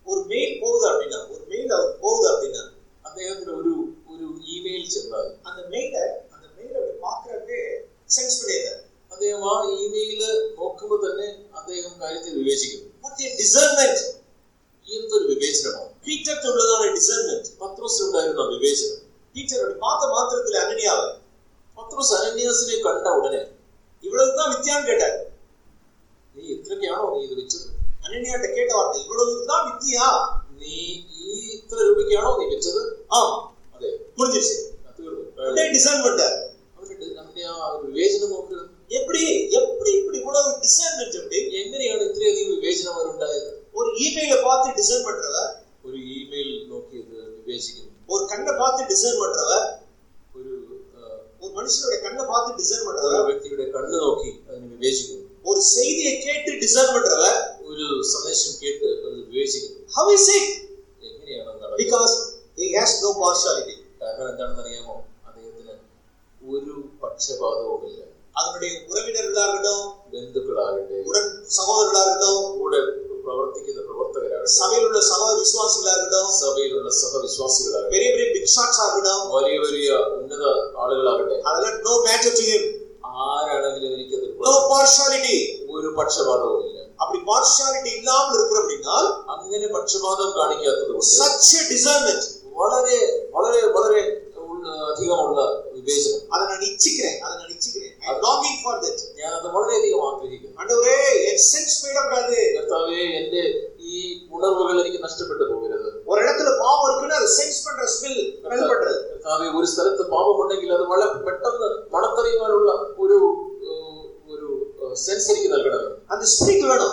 ஒரு மெயில் போகுது அப்படின்னா ஒரு மெயில் அவர் போகுது அப்படின்னா അദ്ദേഹത്തിന് ഒരു ഒരു ഇമെയിൽ ചെന്നാൽ அந்த மெயில அந்த மெயில் அவர் பாக்குறதே സെൻസ് பண்ணியது അദ്ദേഹം ആ ഇമെയിൽ നോക്കുമ്പോൾ തന്നെ അദ്ദേഹം കാര്യത്തെ വിവേചിക്കുന്നു മറ്റേ ഡിസേർമെന്റ് എന്തൊരു വിവേചനമാണ് പീറ്റർക്ക് ഉള്ളതാണ് ഡിസേർമെന്റ് പത്രോസിനുണ്ടായിരുന്ന വിവേചനം പീറ്റർ പാത്ത മാത്രത്തിൽ അനനിയാവാൻ அனனியாவை പത്രോസ് അനന്യാസിനെ കണ്ട ഉടനെ இவ்வளவுதான் வித்தியான்னு கேட்டார் നീ ഇത്രയ്ക്കാണോ നീ ഇത് വെച്ചത് அனனியாட்ட கேட்ட வார்த்தை இவ்வளவுதான் வித்தியா നീ ഈ ഇത്ര രൂപയ്ക്കാണോ നീ വെച്ചത് ஆம் അതെ முடிஞ்சிருச்சு അത് തീർന്നു அப்படியே டிசைன் பண்ணிட்டார் അവരുടെ അവന്റെ ആ ഒരു വിവേചനം നോക്കുക எப்படி எப்படி இப்படி இவ்வளவு டிசைன்மெண்ட் எப்படி എങ്ങനെയാണ് ഇത്രയധികം വിവേചനം അവരുണ്ടായത് ஒரு இமெயில பார்த்து டிசைன் பண்றவர் ഒരു ഇമെയിൽ നോക്കി ഇത് വിവേചിക്കുന്നു ஒரு கண்ணை பார்த்து டிசைன் பண்றவர் ഒരു ആ, ஒரு மனுஷனுடைய கண்ணை பார்த்து டிசைன் ഒരു பண்றவர் വ്യക്തിയുടെ കണ്ണ് നോക്കി അതിനെ വിവേചിക്കുന്നു ஒரு செய்தியை கேட்டு டிசைன் பண்றவர் ഒരു സന്ദേശം കേട്ട് അത് വിവേചിക്കുന്നു how is it എങ്ങനെയാണ് അത് നടക്കുന്നത്? because he has no partiality കാരണം എന്താണെന്ന് അറിയാമോ അദ്ദേഹത്തിന് ഒരു പക്ഷപാതവുമില്ല அதனுடைய உறவினர்களாகட்டும் ബന്ധുക്കളാകട്ടെ உடன் சகோதரர்களாகட்டும் കൂടെ പ്രവർത്തിക്കുന്ന പ്രവർത്തകരാകട്ടെ சபையில் உள்ள சகோதர விசுவாசிகளாகட்டும் സഭയിലുള്ള സഹവിശ്വാസികളാകട്ടെ பெரிய பெரிய பிக் ஷாட்ஸ் ஆகட்டும் വലിയ വലിയ ഉന്നത ആളുകളാകട്ടെ அதெல்லாம் நோ மேட்டர் டு ஹிம் ആരാണെങ്കിലും എനിക്കത് நோ பார்ஷாலிட்டி ഒരു പക്ഷപാതവുമില്ല அப்படி பார்ஷாலிட்டி இல்லாமல் இருக்கிற அப்படின்னா അങ്ങനെ പക്ഷപാതം കാണിക്കാത്തത് കൊണ്ട് such a discernment വളരെ വളരെ വളരെ ഉള്ള- അധികമുള്ള വിവേചനം அதை நான் இச்சிக்கிறேன் அதை நான் இச்சிக்கிறேன் ഐ ലോങ്ങിങ് ഫോർ ദാറ്റ് ഞാൻ അത് വളരെയധികം ആഗ്രഹിക്കുന്നു. അണ്ടവറേ സെൻസ് ഫീഡ് അപ്പ് അത് കർത്താവേ എന്റെ ഈ ഉണർവുകൾ എനിക്ക് നഷ്ടപ്പെട്ടു പോകരുത്. ഒരിടത്തിൽ പാവം എടുക്കുന്ന അത് സെൻസ് പണ്ട സ്കിൽ മെൽപ്പെട്ടത് കർത്താവേ ഒരു സ്ഥലത്ത് പാവം ഉണ്ടെങ്കിൽ അത് വളരെ പെട്ടെന്ന് മണത്തറിയുവാനുള്ള ഒരു ഒരു സെൻസ് എനിക്ക് നൽകണം അത് സ്പിരിറ്റ് വേണം.